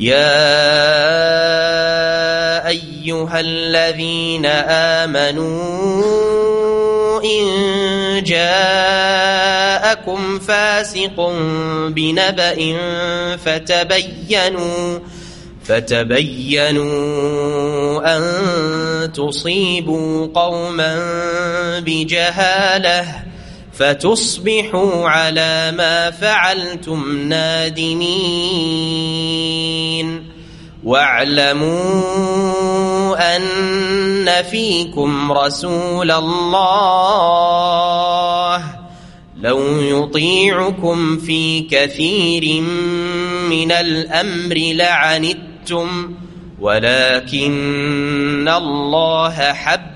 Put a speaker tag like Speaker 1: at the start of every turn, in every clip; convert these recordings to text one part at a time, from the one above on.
Speaker 1: يا أيها الذين آمنوا إن جاءكم فاسق بنبأ فتبينوا فتبينوا أن تصيبوا قوما بجهالة فتصبحوا على ما فعلتم نادمين واعلموا أن فيكم رسول الله لو يطيعكم في كثير من الأمر لعنتم ولكن الله حب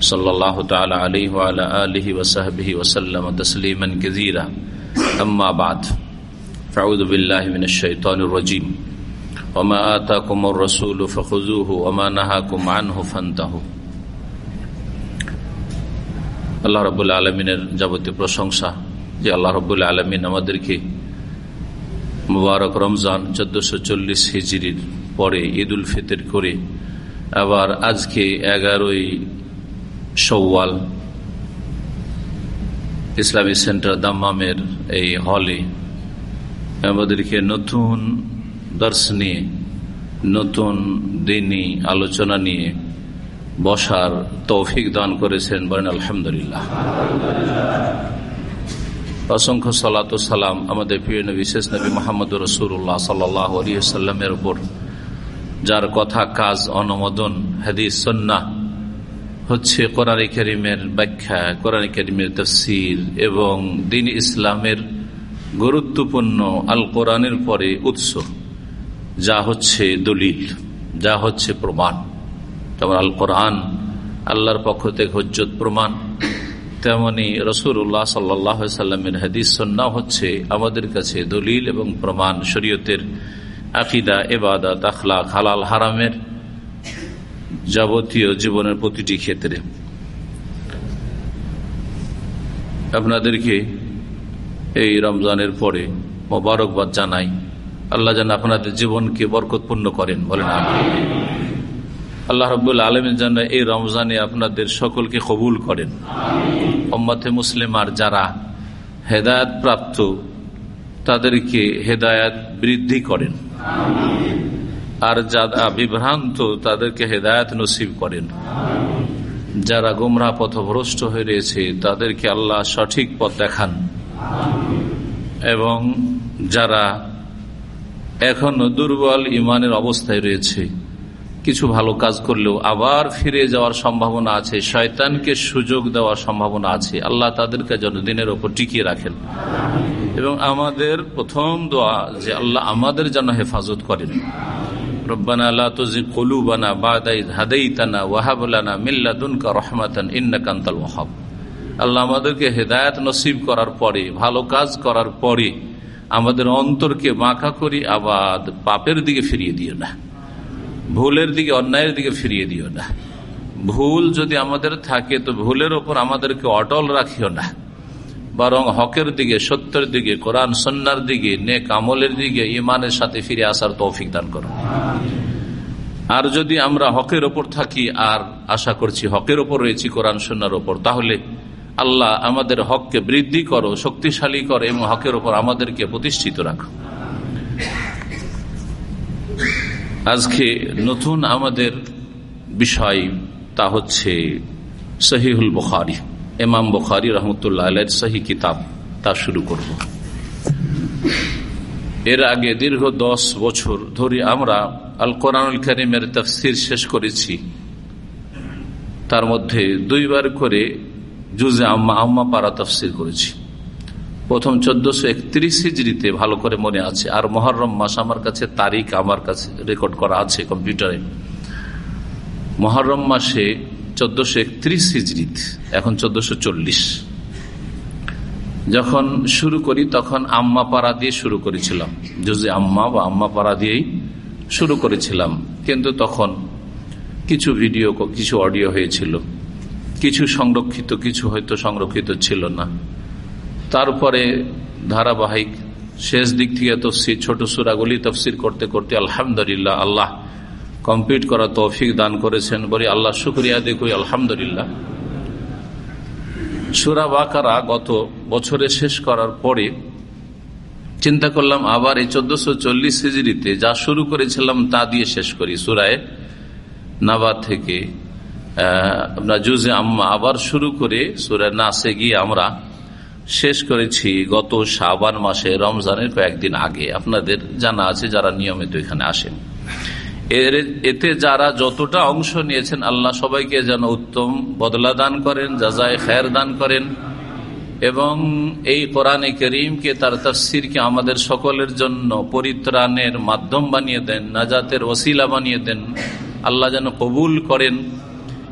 Speaker 2: صلى الله تعالى عليه وعلى آله وصحبه وسلم تسليما كثيرا أما بعد فاعوذ بالله من الشيطان الرجيم وما آتاكم الرسول فخذوه وما نهاكم عنه فانتهوا আল্লাহ রবুল্লা আলমিনের যাবতীয় প্রশংসা যে আল্লাহ রবুল্লা আলমিন আমাদেরকে মুবারক রমজান চোদ্দশো চল্লিশ হিজড়ির পরে ঈদ উল ফিতর করে আবার আজকে এগারোই সৌওয়াল ইসলামী সেন্টার দাম্মামের এই হলে আমাদেরকে নতুন দর্শ নিয়ে, নতুন দিনই আলোচনা নিয়ে বসার তৌফিক দান করেছেন বলেন আলহামদুলিল্লাহ। অসংখ্য সালাত সালাম আমাদের প্রিয় নবী, শেষ নবী মোহাম্মদ রসুল্লাহ সাল্লাহ আলিয়াল্লামের উপর। যার কথা কাজ, অনুমোদন, হাদিস সন্না হচ্ছে কোরআন করিমের ব্যাখ্যা, কোরআন করিমের তফসির এবং দিন ইসলামের গুরুত্বপূর্ণ আল কোরআনের পরে উৎস। যা হচ্ছে দলিল, যা হচ্ছে প্রমাণ। যেমন আল কোরআন আল্লাহর পক্ষ থেকে হজ্জত প্রমাণ। তেমনি রসুল্লাহ সাল্লামের হাদিস সন্না হচ্ছে আমাদের কাছে দলিল এবং প্রমাণ, শরীয়তের আকিদা এবাদত আখলাক, হালাল, হারামের যাবতীয় জীবনের প্রতিটি ক্ষেত্রে। আপনাদেরকে এই রমজানের পরে মোবারকবাদ জানাই। আল্লাহ যেন আপনাদের জীবনকে বরকতপূর্ণ করেন, বলেন আল্লাহ রবুল আলমের জন্য এই রমজানে আপনাদের সকলকে কবুল করেন। মুসলিম আর যারা হেদায়ত প্রাপ্ত, তাদেরকে হেদায়াত বৃদ্ধি করেন। আর যারা বিভ্রান্ত তাদেরকে হেদায়ত নসিব করেন। যারা গুমরা পথভ্রষ্ট হয়ে রয়েছে, তাদেরকে আল্লাহ সঠিক পথ দেখান। এবং যারা এখনও দুর্বল ইমানের অবস্থায় রয়েছে, কিছু ভালো কাজ করলেও আবার ফিরে যাওয়ার সম্ভাবনা আছে, শয়তানকে সুযোগ দেওয়ার সম্ভাবনা আছে। আল্লাহ তাদেরকে যেন দিনের ওপর টিকিয়ে রাখেন। এবং আমাদের প্রথম দোয়া যে আল্লাহ আমাদের যেন হেফাজত করেন। ওয়াহাব। আল্লাহ আমাদেরকে হেদায়ত নসিব করার পরে, ভালো কাজ করার পরে আমাদের অন্তরকে বাঁকা করি আবার পাপের দিকে ফিরিয়ে দিও না। ভুলের দিকে, অন্যায়ের দিকে ফিরিয়ে দিও না। ভুল যদি আমাদের থাকে, তো ভুলের ওপর আমাদেরকে অটল রাখিও না। বরং হকের দিকে, সত্যের দিকে, কোরআন সন্ন্যার দিকে, নেক আমলের দিকে ইমানের সাথে ফিরে আসার তৌফিক দান করো আর যদি আমরা হকের ওপর থাকি, আর আশা করছি হকের ওপর রয়েছি, কোরআন সন্ন্যার ওপর, তাহলে আল্লাহ আমাদের হককে বৃদ্ধি করো, শক্তিশালী করো এবং হকের ওপর আমাদেরকে প্রতিষ্ঠিত রাখো। আজকে নতুন আমাদের বিষয় তা হচ্ছে সহিহুল বুখারি। এমাম বুখারি রহমতুল্লাহ সহি কিতাব, তা শুরু করব। এর আগে দীর্ঘ দশ বছর ধরে আমরা আল কোরআনুল করিমের তফসির শেষ করেছি। তার মধ্যে দুইবার করে জুজে আম্মা আম্মা পারা তফসির করেছি। প্রথম চোদ্দশো একত্রিশ হিজড়িতে ভালো করে মনে আছে, আর মহরম মাস আমার কাছে, তারিখ আমার কাছে রেকর্ড করা আছে কম্পিউটারে। মহরম মাসে চোদ্দশো একত্রিশ হিজড়িত এখন চোদ্দশো চল্লিশ। যখন শুরু করি, তখন আম্মা পাড়া দিয়ে শুরু করেছিলাম। যদি আম্মা বা আম্মা পাড়া দিয়েই শুরু করেছিলাম। কিন্তু তখন কিছু ভিডিও, কিছু অডিও হয়েছিল। কিছু সংরক্ষিত, কিছু হয়তো সংরক্ষিত ছিল না। তারপরে ধারাবাহিক শেষ দিক থেকে তফসির, ছোট সুরাগুলি তফসির করতে করতে আলহামদুলিল্লাহ, আল্লাহ কমপ্লিট করা তৌফিক দান করেছেন বলি আল্লাহ শুক্রিয়া দেখুই আলহামদুলিল্লাহ। সুরা বাকারা গত বছরে শেষ করার পরে চিন্তা করলাম, আবার এই চোদ্দশো চল্লিশ হিজড়িতে যা শুরু করেছিলাম তা দিয়ে শেষ করি। সুরায় নাবাদ থেকে আপনার জুজে আম্মা আবার শুরু করে সুরায় নাসে গিয়ে আমরা শেষ করেছি গত শাবান মাসে রমজানের কয়েকদিন আগে। আপনাদের জানা আছে যারা নিয়মিত এখানে আসেন। এর এতে যারা যতটা অংশ নিয়েছেন আল্লাহ সবাইকে যেন উত্তম বদলা দান করেন যাজায় খায়ের দান করেন। এবং এই কোরআনে করিমকে, তার তফসিরকে আমাদের সকলের জন্য পরিত্রাণের মাধ্যম বানিয়ে দেন, নাজাতের ওসিলা বানিয়ে দেন, আল্লাহ যেন কবুল করেন।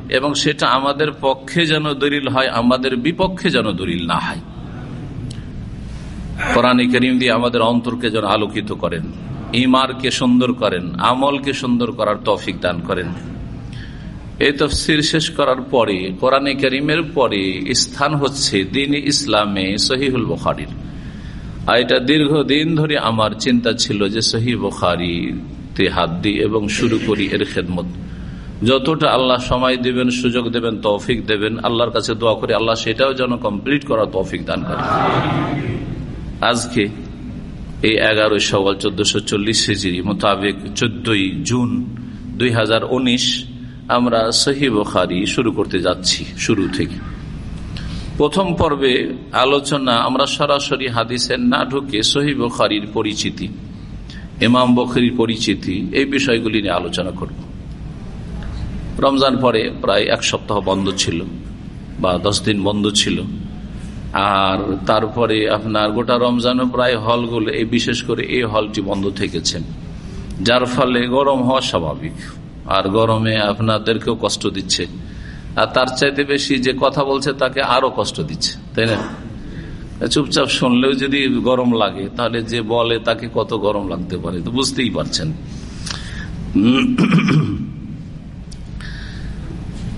Speaker 2: এবং সেটা আমাদের পক্ষে যেন দলিল হয়, আমাদের বিপক্ষে যেন দলিল না হয়। কোরআন করিম দিয়ে আমাদের অন্তরকে যেন আলোকিত করেন। ইমারকে সুন্দর করেন, আমলকে সুন্দর করার তৌফিক দান করেন। এই তফসির শেষ করার পরে, কোরআনে করিমের পরে স্থান হচ্ছে দিন ইসলামে সহিহুল বখারির। আর এটা দীর্ঘদিন ধরে আমার চিন্তা ছিল যে সহি বখারিতে হাত দিই এবং শুরু করি এর খেদমত। যতটা আল্লাহ সময় দেবেন, সুযোগ দেবেন, তৌফিক দেবেন, আল্লাহর কাছে দোয়া করে, আল্লাহ সেটাও যেন কমপ্লিট করার তৌফিক দান করে আজকে এই এগারো সওয়াল চোদ্দশো চল্লিশ হিজিরি মোতাবেক চোদ্দই জুন দুই হাজার উনিশ আমরা সহি বখারি শুরু করতে যাচ্ছি শুরু থেকে। প্রথম পর্বে আলোচনা আমরা সরাসরি হাদিসের না ঢুকে সহি বখারির পরিচিতি এমাম বখরির পরিচিতি এই বিষয়গুলি নিয়ে আলোচনা করব। রমজান পরে প্রায় এক সপ্তাহ বন্ধ ছিল বা দশ দিন বন্ধ ছিল। আর তারপরে আপনার গোটা রমজানও প্রায় হলগুলো এই বিশেষ করে এই হলটি বন্ধ থেকেছেন যার ফলে গরম হওয়া স্বাভাবিক। আর গরমে আপনাদেরকেও কষ্ট দিচ্ছে। আর তার চাইতে বেশি যে কথা বলছে তাকে আরও কষ্ট দিচ্ছে, তাই না? চুপচাপ শুনলেও যদি গরম লাগে, তাহলে যে বলে তাকে কত গরম লাগতে পারে, তো বুঝতেই পারছেন।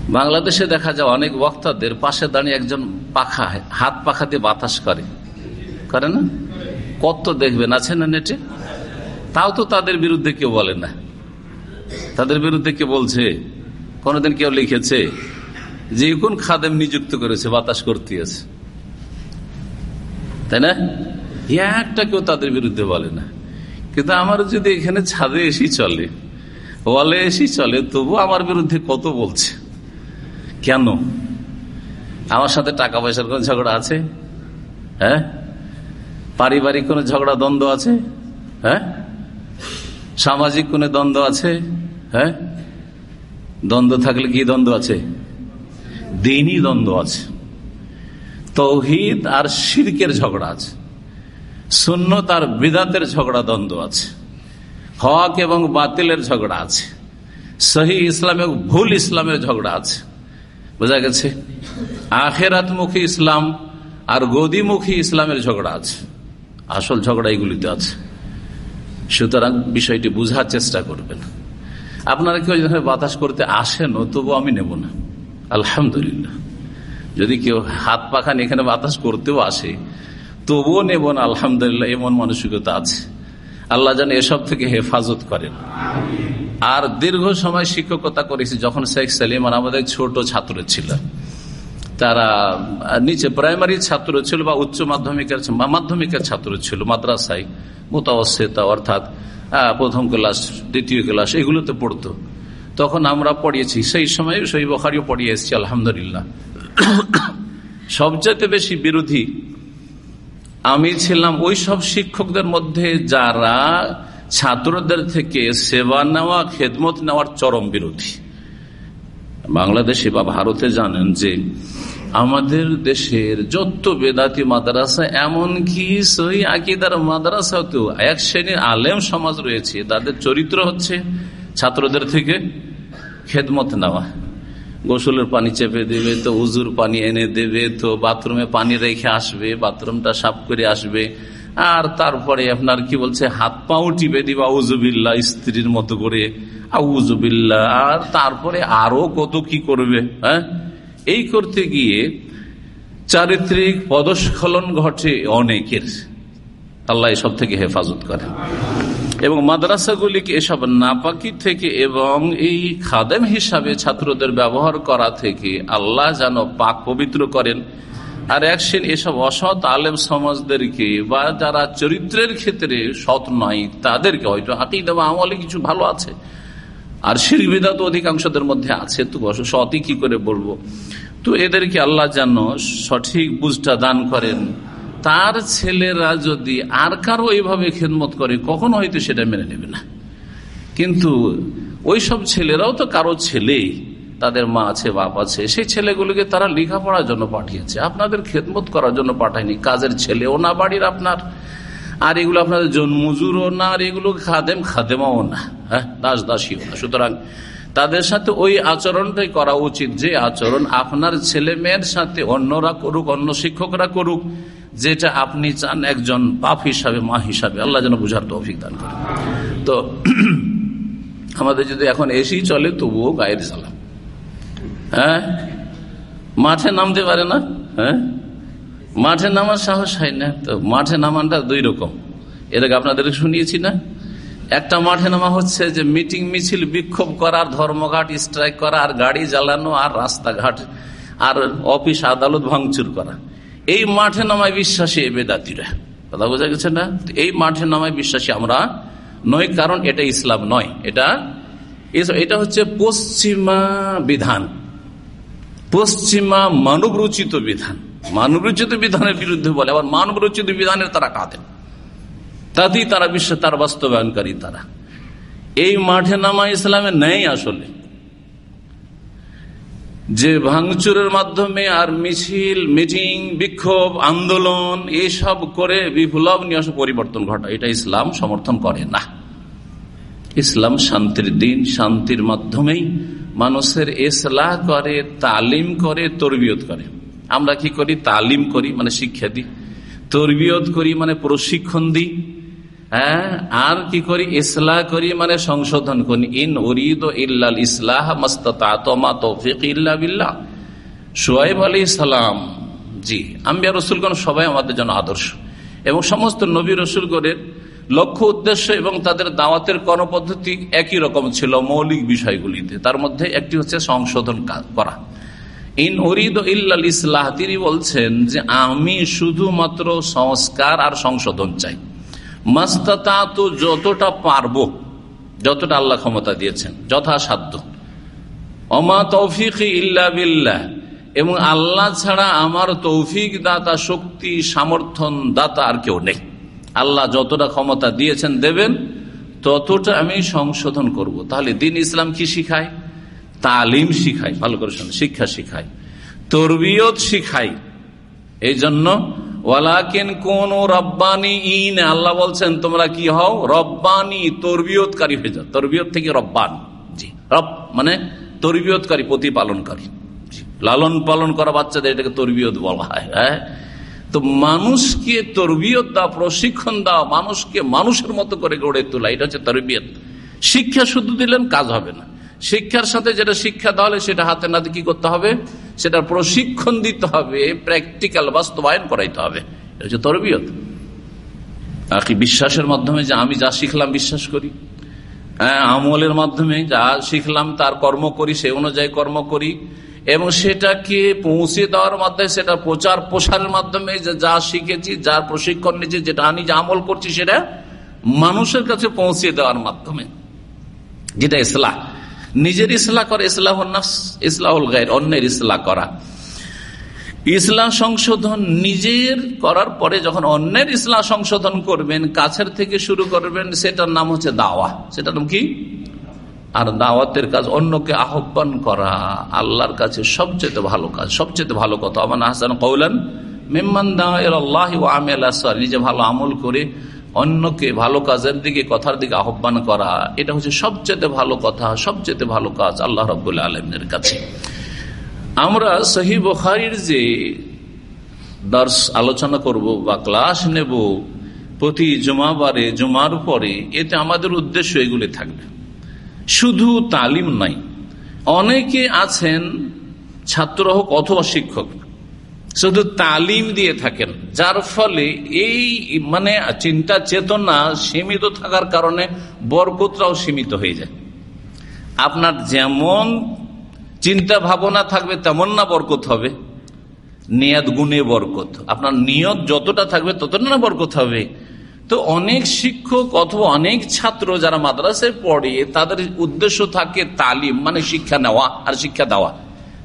Speaker 2: বাংলাদেশে দেখা যায় অনেক বক্তাদের পাশে দাঁড়িয়ে একজন পাখা, হাত পাখা দিয়ে বাতাস করে। করে না? কত দেখবেন, আছে না নেটে? তাও তো তাদের বিরুদ্ধে কেউ বলে না। তাদের বিরুদ্ধে কে বলছে, কোনদিন কেউ লিখেছে, যে কোন খাদেম নিযুক্ত করেছে, বাতাস করতে আছে তাই না? একটা কেউ তাদের বিরুদ্ধে বলে না। কিন্তু আমার যদি এখানে ছাদে এসি চলে, ওয়ালে এসি চলে তবু আমার বিরুদ্ধে কত বলছে? কেন? আমার সাথে টাকা পয়সার কোন ঝগড়া আছে? হ্যাঁ? পারিবারিক কোন ঝগড়া, দ্বন্দ্ব আছে? হ্যাঁ? সামাজিক কোন দ্বন্দ্ব আছে? হ্যাঁ? দ্বন্দ্ব থাকলে কি দ্বন্দ্ব আছে? দিনই দ্বন্দ্ব আছে। তৌহিদ আর শিরকের ঝগড়া আছে। শূন্য তার বিদাতের ঝগড়া, দ্বন্দ্ব আছে। হক এবং বাতিলের ঝগড়া আছে। সহি ইসলামের ভুল ইসলামের ঝগড়া আছে। বোঝা গেছে? আখেরাতমুখী ইসলাম আর গদিমুখী ইসলামের ঝগড়া আছে। আসল ঝগড়া এগুলিতে আছে। সুতরাং বিষয়টি বুঝার চেষ্টা করবেন। আপনারা কেউ যদি বাতাস করতে আসেন তবু আমি নেব না। আলহামদুলিল্লাহ। যদি কেউ হাত পাখান এখানে বাতাস করতেও আসে, তবুও নেব না। আলহামদুলিল্লাহ, এমন মানসিকতা আছে। আল্লাহ যেন এসব থেকে হেফাজত করেন। আর দীর্ঘ সময় শিক্ষকতা করেছি যখন শেখ সালিমান আমাদের ছোট ছাত্র ছিল। তারা নিচে প্রাইমারি ছাত্র ছিল বা উচ্চ মাধ্যমিকের মাধ্যমিকের ছাত্র ছিল মাদ্রাসায়। মোতাবস্থিতা অর্থাৎ প্রথম ক্লাস, দ্বিতীয় ক্লাস এগুলোতে পড়তো। তখন আমরা পড়িয়েছি। সেই সময় সেই বখারিও পড়িয়ে এসেছি, আলহামদুলিল্লাহ। সবচেয়ে বেশি বিরোধী আমি ছিলাম ওই সব শিক্ষকদের মধ্যে যারা ছাত্রদের থেকে সেবা নেওয়া, খেদমত নেওয়ার চরম বিরোধী। বাংলাদেশে বা ভারতে জানেন যে আমাদের দেশের যত বেদাতি মাদ্রাসা, এমনকি সহি আকিদার মাদ্রাসাতেও এক শ্রেণির আলেম সমাজ রয়েছে, তাদের চরিত্র হচ্ছে ছাত্রদের থেকে খেদমত নেওয়া। গোসলের পানি চেপে দেবে, তো উজুর পানি এনে দেবে, তো বাথরুমে পানি রেখে আসবে, বাথরুমটা সাফ করে আসবে। আর তারপরে আপনার কি বলছে, হাত পাও টিপে দিবা উজুবিল্লা স্ত্রীর মতো করে আউজুবিল্লা আর তারপরে আরও কত কি করবে হ্যাঁ? এই করতে গিয়ে চারিত্রিক পদস্খলন ঘটে অনেকের। আল্লাহ সব থেকে হেফাজত করে এবং মাদ্রাসাগুলিকে এসব নাপাকি থেকে এবং এই খাদেম হিসাবে ছাত্রদের ব্যবহার করা থেকে আল্লাহ যেন পাক পবিত্র করেন। আর একসেন এসব অসৎ আলেম সমাজদেরকে বা যারা চরিত্রের ক্ষেত্রে সৎ নয়, তাদেরকে হয়তো হাঁটিয়ে দেওয়া আমলে কিছু ভালো আছে। আর শিরবিদা তো অধিকাংশদের মধ্যে আছে, তো সতই কি করে বলব? তো এদেরকে আল্লাহ যেন সঠিক বুঝটা দান করেন। তার ছেলেরা যদি আর কারও এইভাবে খেদমত করে, কখনো হয়তো সেটা মেনে নেবে না। কিন্তু ওই সব ছেলেরাও তো কারও ছেলে, তাদের মা আছে, বাপ আছে, সেই ছেলেগুলোকে তারা লেখাপড়ার জন্য পাঠিয়েছে। আপনাদের খেদমত করার জন্য পাঠায়নি, কাজের ছেলেও না, বাড়ির আপনার। আর এগুলো আপনাদের জন্মজুরও না, আর এগুলো খাদেম খাদেমাও না হ্যাঁ দাস দাসীও না। সুতরাং তাদের সাথে ওই আচরণটাই করা উচিত। যে আচরণ আপনার ছেলে মেয়ের সাথে অন্যরা করুক, অন্য শিক্ষকরা করুক যেটা আপনি চান একজন বাপ হিসাবে, মা হিসাবে, আল্লাহ যেন বুঝার তৌফিক দান করে। তো, আমাদের যদি এখন এসি চলে, তবুও গায়ের জ্বালা। হ্যাঁ? মাঠে নামতে পারে না? হ্যাঁ? মাঠে নামার সাহস হয় না। তো মাঠে নামানটা দুই রকম। এটাকে আপনাদের শুনিয়েছি না? একটা মাঠে নামা হচ্ছে যে মিটিং মিছিল, বিক্ষোভ করার ধর্মঘাট স্ট্রাইক করা, আর গাড়ি জ্বালানো, আর রাস্তাঘাট, আর অফিস আদালত ভাঙচুর করা। এই মাঠে নামায় বিশ্বাসী বেদাতিরা। কথা বোঝা গেছে না? এই মাঠে নামায় বিশ্বাসী আমরা নয় কারণ এটা ইসলাম নয়। এটা এটা হচ্ছে পশ্চিমা বিধান। পশ্চিমা মানবরচিত বিধান। মানবরচিত বিধানের বিরুদ্ধে বলে, আবার মানবরচিত বিধানের তারা কাঁদেন তাতেই তারা বিশ্ব, তার বাস্তবায়নকারী তারা। এই মাঠে নামা ইসলামে নেই আসলে। যে ভাঙচুরের মাধ্যমে আর মিছিল, মিটিং, বিক্ষোভ, আন্দোলন, এসব করে বিপ্লব নিয়ে পরিবর্তন ঘটা এটা ইসলাম সমর্থন করে না। ইসলাম শান্তির দিন, শান্তির মাধ্যমেই মানুষের এসলাহ করে, তালিম করে, তরবিয়ত করে। আমরা কি করি? তালিম করি মানে শিক্ষা দিই। তরবিয়ত করি মানে প্রশিক্ষণ দিই। হ্যাঁ আর কি করি? ইসলাহ করি মানে সংশোধন করি। ইন উরিদ ইল্লাল ইসলাহ মস্তা তৌফিক ইল্লা বিল্লাহ। সোয়াইব আলী সালাম, জি, আম্বিয়া রসুলগণ সবাই আমাদের জন্য আদর্শ। এবং সমস্ত নবী রসুলগণের লক্ষ্য, উদ্দেশ্য এবং তাদের দাওয়াতের কর্মপদ্ধতি একই রকম ছিল মৌলিক বিষয়গুলিতে। তার মধ্যে একটি হচ্ছে সংশোধন করা। ইন অরিদ ইল্লাল ইসলাহ, তিনি বলছেন যে আমি শুধুমাত্র সংস্কার আর সংশোধন চাই। মাস্তা তো যতটা পারব, যতটা আল্লাহ ক্ষমতা দিয়েছেন, যথাসাধ্য। অমা তৌফিক ইল্লা বিল্লাহ। এবং আল্লাহ ছাড়া আমার তৌফিক দাতা, শক্তি সমর্থন দাতা আর কেউ নেই। আল্লাহ যতটা ক্ষমতা দিয়েছেন, দেবেন, ততটা আমি সংশোধন করব। তাহলে দিন ইসলাম কি শিখায়? তালিম শিখায়, ভালো করে শিক্ষা শিখায়। তরবিয়ত শিখাই এই জন্য ওয়ালাকিন কোন রব্বানি ইন, আল্লাহ বলছেন, তোমরা কি হও? রব্বানি তরবিয়তকারী হয়ে যাও। তরবিয়ত থেকে রব্বান। জি, রব মানে তরবিয়তকারী, প্রতিপালনকারী। লালন পালন করা বাচ্চাদের এটাকে তরবিয়ত বলা হয় হ্যাঁ? তো মানুষকে তরবিয়ত দাও, প্রশিক্ষণ দাও, মানুষকে মানুষের মতো করে গড়ে তোলা, এটা হচ্ছে তরবিয়ত। শিক্ষা শুধু দিলেন, কাজ হবে না। শিক্ষার সাথে যেটা শিক্ষা দেওয়া সেটা হাতে নাতে কি করতে হবে? সেটা প্রশিক্ষণ দিতে হবে প্র্যাকটিক্যাল বাস্তবায়ন করাইতে হবে। এটা হচ্ছে তরবিয়ত। আর কি বিশ্বাসের মাধ্যমে যে আমি যা শিখলাম বিশ্বাস করি। হ্যাঁ আমলের মাধ্যমে যা শিখলাম, তার কর্ম করি, সে অনুযায়ী কর্ম করি। এবং সেটাকে পৌঁছে দেওয়ার মাধ্যমে, সেটা প্রচার প্রসারের মাধ্যমে যা শিখেছি যার প্রশিক্ষণ নিয়েছি, যেটা আমি যা আমল করছি, সেটা মানুষের কাছে পৌঁছে দেওয়ার মাধ্যমে। যেটা ইসলাহ। নিজের ইসলাহ করে ইসলাহুল গায়ের, অন্যের ইসলাহ করা। ইসলাম সংশোধন নিজের করার পরে যখন অন্যের ইসলাম সংশোধন করবেন, কাছের থেকে শুরু করবেন, সেটার নাম হচ্ছে দাওয়া। সেটার নাম কি? আর দাওয়াতের কাজ অন্যকে আহ্বান করা, আল্লাহর কাছে সবচেয়ে ভালো কাজ, সবচেয়ে ভালো কথা। আমার হাসান কৌলান মেম্মান আল্লাহ নিজে ভালো আমল করে অন্যকে ভালো কাজের দিকে, কথার দিকে আহ্বান করা, এটা হচ্ছে সবচেয়ে ভালো কথা, সবচেয়ে ভালো কাজ আল্লাহ রবাহ আলমের কাছে। আমরা সহি বখারির যে দর্শ আলোচনা করব বা ক্লাস নেব প্রতি জমাবারে, জমার পরে, এতে আমাদের উদ্দেশ্য এগুলি থাকবে। শুধু তালিম নাই অনেকে আছেন ছাত্র হোক অথবা শিক্ষক শুধু তালিম দিয়ে থাকেন, যার ফলে এই মানে চিন্তা চেতনা সীমিত থাকার কারণে বরকতরাও সীমিত হয়ে যায়। আপনার যেমন চিন্তা ভাবনা থাকবে, তেমন না বরকত হবে। নিয়াদ গুণে বরকত। আপনার নিয়ত যতটা থাকবে, ততটা না বরকত হবে। তো অনেক শিক্ষক অথবা অনেক ছাত্র যারা মাদ্রাসায় পড়ে, তাদের উদ্দেশ্য থাকে তালিম মানে শিক্ষা নেওয়া আর শিক্ষা দেওয়া।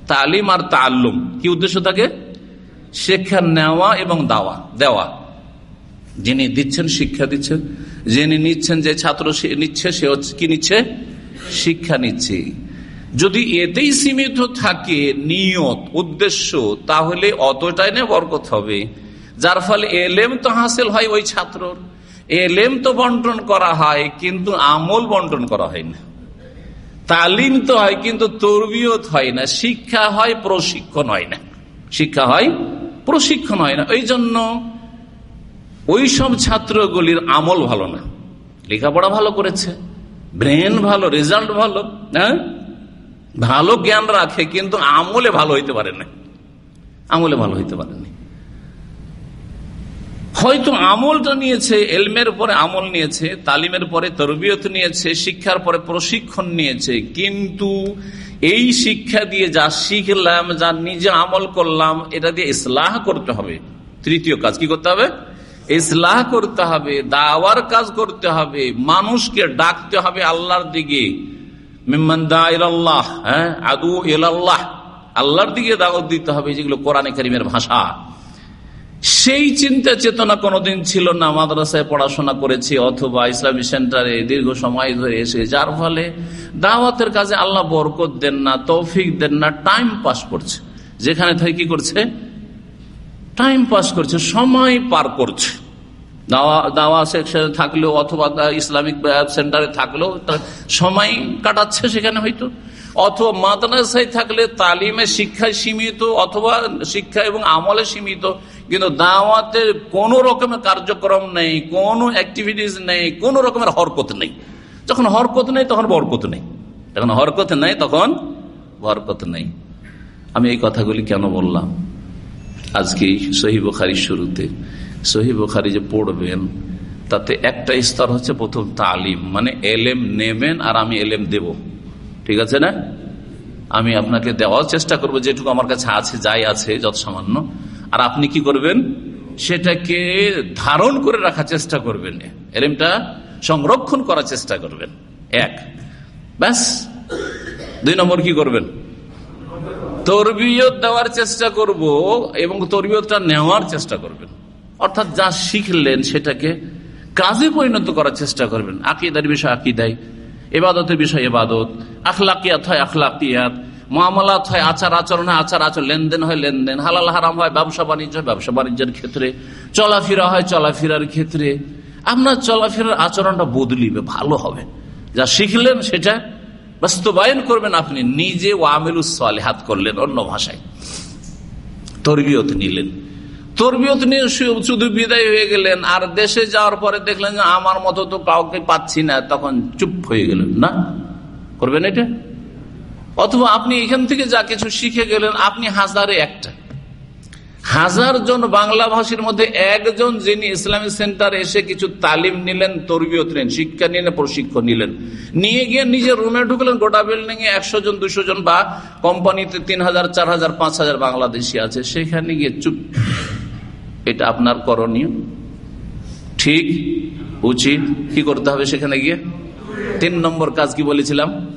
Speaker 2: তালিম আর তাল্লুম, কি উদ্দেশ্য থাকে? শিক্ষা নেওয়া এবং দেওয়া দেওয়া। যিনি দিচ্ছেন শিক্ষা দিচ্ছেন যিনি নিচ্ছেন যে ছাত্র নিচ্ছে, সে কি নিচ্ছে? শিক্ষা নিচ্ছে। যদি এতেই সীমিত থাকে নিয়ত, উদ্দেশ্য, তাহলে অতটাই না বরকত হবে। যার ফলে এলেম তো হাসিল হয় ওই ছাত্রর। এলেম তো বন্টন করা হয়, কিন্তু আমল বন্টন করা হয় না। তালিম তো হয়, কিন্তু তরবিয়ত হয় না। শিক্ষা হয়, প্রশিক্ষণ হয় না। শিক্ষা হয় প্রশিক্ষণ হয় না। ওই জন্য ওই সব ছাত্রগুলির আমল ভালো না। লেখাপড়া ভালো করেছে, ব্রেন ভালো, রেজাল্ট ভালো হ্যাঁ? ভালো জ্ঞান রাখে, কিন্তু আমলে ভালো হইতে পারে না। আমলে ভালো হইতে পারেনি হয়তো আমলটা নিয়েছে, এলমের পরে আমল নিয়েছে, তালিমের পরে তরবিয়ত নিয়েছে, শিক্ষার পরে প্রশিক্ষণ নিয়েছে, কিন্তু এই শিক্ষা দিয়ে যা শিখলাম, যা নিজে আমল করলাম, এটা দিয়ে ইসলাহ করতে হবে। তৃতীয় কাজ কি করতে হবে? ইসলাহ করতে হবে, দাওয়ার কাজ করতে হবে, মানুষকে ডাকতে হবে আল্লাহর দিকে। হ্যাঁ আদু এলাল্লাহ আল্লাহর দিকে দাওয়াত দিতে হবে, যেগুলো কোরআনে করিমের ভাষা। সেই চিন্তা চেতনা কোনোদিন ছিল না। মাদ্রাসায় পড়াশোনা করেছি অথবা ইসলামী সেন্টারে দীর্ঘ সময় ধরে এসে, যার ফলে দাওয়াতের কাজে আল্লাহ বরকত দেন না, তৌফিক দেন না টাইম পাস করছে। যেখানে থেকে কি করছে? টাইম পাস করছে, সময় পার করছে। দাওয়া দাওয়া থাকলেও অথবা ইসলামিক সেন্টারে থাকলেও সময় কাটাচ্ছে সেখানে হয়তো। অথবা মাদ্রাসায় থাকলে তালিমে শিক্ষায় সীমিত, অথবা শিক্ষা এবং আমলে সীমিত। কিন্তু দাওয়াতের কোন রকমের কার্যক্রম নেই, কোন অ্যাক্টিভিটিস নেই, কোন রকমের হরকত নেই। যখন হরকত নেই, তখন বরকত নেই। যখন হরকত নেই, তখন বরকত নেই। আমি এই কথাগুলি কেন বললাম? আজকে সহি বুখারির শুরুতে। সহি বুখারি যে পড়বেন, তাতে একটা স্তর হচ্ছে প্রথম তালিম মানে এলেম নেবেন আর আমি এলেম দেব। ঠিক আছে না? আমি আপনাকে দেওয়ার চেষ্টা করব, যেটুকু আমার কাছে আছে, যাই আছে, যত সামান্য। আর আপনি কি করবেন? সেটাকে ধারণ করে রাখার চেষ্টা করবেন। এলেমটা সংরক্ষণ করার চেষ্টা করবেন। এক। ব্যাস। দুই নম্বর কি করবেন? তরবিয়ত দেওয়ার চেষ্টা করব এবং তরবিয়তটা নেওয়ার চেষ্টা করবেন। অর্থাৎ যা শিখলেন সেটাকে কাজে পরিণত করার চেষ্টা করবেন। আকিদার বিষয় আকিদাই। এবাদতের বিষয় এবাদত। আখলাকিয়াত হয় আখলাকিয়াত। মামলাত হয়, আচার আচরণ হয়, আচার আচরণ, লেনদেন হয়, লেনদেন। হালাল, হারাম হয়, ব্যবসা বাণিজ্য ব্যবসা বাণিজ্যের ক্ষেত্রে। চলাফেরা হয়, চলাফেরার ক্ষেত্রে। আপনার চলাফেরার আচরণটা বদলিবে, ভালো হবে। যা শিখলেন সেটা বাস্তবায়ন করবেন আপনি। নিজে ওয়ামিলুসালে হাত করলেন অন্য ভাষায়। তরবিয়ত নিলেন। তরবিয়ত নিয়ে শুধু বিদায় হয়ে গেলেন। আর দেশে যাওয়ার পরে দেখলেন যে, আমার মতো তো কাউকে পাচ্ছি না। তখন চুপ হয়ে গেলেন। না? করবেন এটা? অথবা আপনি এখান থেকে যা কিছু শিখে গেলেন, আপনি হাজারে একটা। হাজার জন বাংলা ভাষীর মধ্যে একজন যিনি ইসলামিক সেন্টারে এসে কিছু তালিম নিলেন, তরবিয়ত নিলেন, শিক্ষা নিলেন, প্রশিক্ষণ নিলেন। নিয়ে গিয়ে নিজের রুমে ঢুকলেন, গোটা বিল্ডিং এ একশো জন, দুশো জন বা কোম্পানিতে তিন হাজার, চার হাজার, পাঁচ হাজার বাংলাদেশি আছে। সেখানে গিয়ে চুপ। এটা আপনার করণীয়। ঠিক, উচিত। কি করতে হবে সেখানে গিয়ে? তিন নম্বর কাজ কি বলেছিলাম?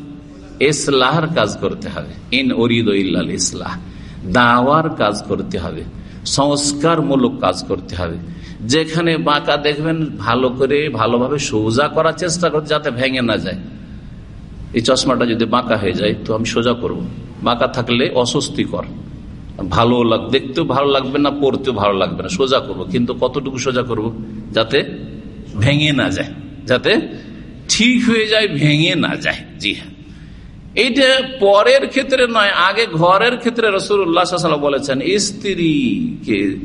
Speaker 2: ইসলাহর কাজ করতে হবে। ইন অরিদ ইসলাহ। দাওয়ার কাজ করতে হবে। সংস্কারমূলক কাজ করতে হবে। যেখানে বাঁকা দেখবেন ভালো করে, ভালোভাবে সোজা করার চেষ্টা করতে যাতে ভেঙে না যায়। এই চশমাটা যদি বাঁকা হয়ে যায়, তো আমি সোজা করব। বাঁকা থাকলে অস্বস্তিকর। ভালো লাগ, দেখতেও ভালো লাগবে না, পড়তেও ভালো লাগবে না। সোজা করব। কিন্তু কতটুকু সোজা করব? যাতে ভেঙে না যায়। যাতে ঠিক হয়ে যায়, ভেঙে না যায়। জি হ্যাঁ। এইটা পরের ক্ষেত্রে নয়, আগে ঘরের ক্ষেত্রে রসুল্লাহ বলেছেন স্ত্রীকে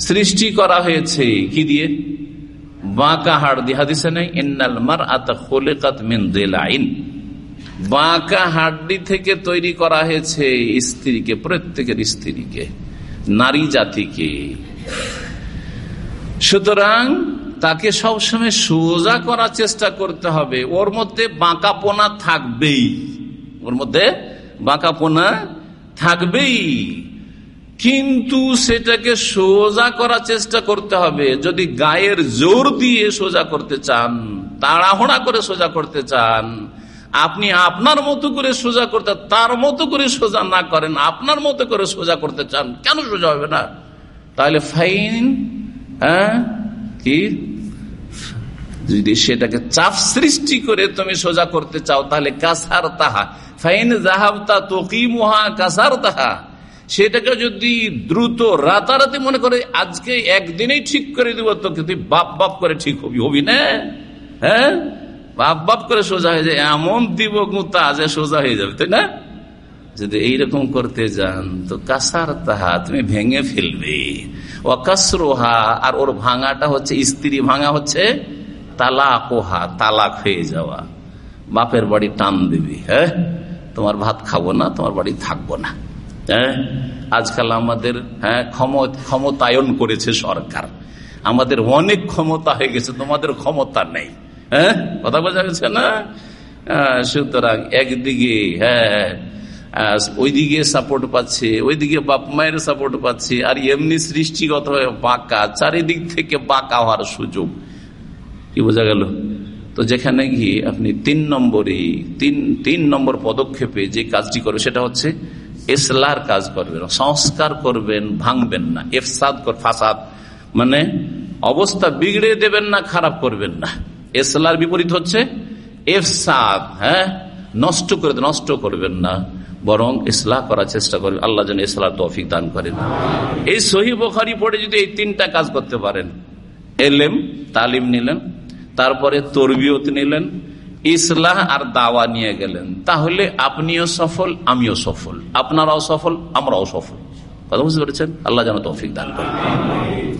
Speaker 2: সৃষ্টি করা হয়েছে কি দিয়ে? বাঁকা হাড় দিয়ে, হাদিসে নেই, ইন্নাল মার আতা খোলেকাত মিন দেলাইন। বাঁকা হাড্ডি থেকে তৈরি করা হয়েছে স্ত্রীকে, প্রত্যেকের স্ত্রীকে, নারী জাতিকে। সুতরাং তাকে সবসময় সোজা করার চেষ্টা করতে হবে। ওর মধ্যে বাঁকাপোনা থাকবেই। ওর মধ্যে বাঁকাপোনা থাকবেই। কিন্তু সেটাকে সোজা করার চেষ্টা করতে হবে। যদি গায়ের জোর দিয়ে সোজা করতে চান, তাড়াহুড়া করে সোজা করতে চান, আপনি আপনার মতো করে সোজা করতে, তার মতো করে সোজা না করেন, আপনার মতো করে সোজা করতে চান, কেন সোজা হবে না? তাহলে ফাইন হ্যাঁ? কি? যদি সেটাকে চাপ সৃষ্টি করে তুমি সোজা করতে চাও, তাহলে কাসার তাহা। ফাইন তাহা সেটাকে যদি দ্রুত রাতারাতি মনে করে, আজকে একদিনেই ঠিক করে দিব তোকে তুই বাপ বাপ করে ঠিক হবি হবি না? হ্যাঁ? বাপ বাপ করে সোজা হয়ে যায়, এমন দিব গুতা যে সোজা হয়ে যাবে, তাই না? যদি এইরকম করতে যান, তো কাসার তাহা তুমি ভেঙে ফেলবে। অকাসরোহা আর ওর ভাঙাটা হচ্ছে, স্ত্রী ভাঙা হচ্ছে তালাক ওহা তালাক হয়ে যাওয়া। বাপের বাড়ি টান দেবে হ্যাঁ? তোমার ভাত খাব না, তোমার বাড়ি থাকব না। হ্যাঁ? আজকাল আমাদের হ্যাঁ ক্ষমতায়ন করেছে সরকার। আমাদের অনেক ক্ষমতা হয়ে গেছে, তোমাদের ক্ষমতা নেই। হ্যাঁ? কথা বোঝা গেছে না? সুতরাং একদিকে হ্যাঁ ওইদিকে সাপোর্ট পাচ্ছে, ওইদিকে বাপ মায়ের সাপোর্ট পাচ্ছে, আর এমনি সৃষ্টিগত বাঁকা, চারিদিক থেকে বাঁকা হওয়ার সুযোগ। কি বোঝা গেল? তো যেখানে গিয়ে আপনি তিন নম্বরে তিন তিন নম্বর পদক্ষেপে যে কাজটি করবে সেটা হচ্ছে এসলার কাজ করবেন, সংস্কার করবেন, ভাঙবেন না, এফসাদ ফাসাদ। মানে অবস্থা বিগড়ে দেবেন না, খারাপ করবেন না। এসলার বিপরীত হচ্ছে এফসাদ হ্যাঁ? নষ্ট করে নষ্ট করবেন না। বরং ইসলাহ করার চেষ্টা করবেন, আল্লাহ যেন ইসলাহ তৌফিক দান করেন। এই সহি বোখারি পড়ে যদি এই তিনটা কাজ করতে পারেন, এলেম, তালিম নিলেন তারপরে তরবিয়ত নিলেন, ইসলাহ আর দাওয়া নিয়ে গেলেন। তাহলে আপনিও সফল, আমিও সফল। আপনারাও সফল, আমরাও সফল। কথা বুঝতে পেরেছেন? আল্লাহ যেন তৌফিক দান করেন।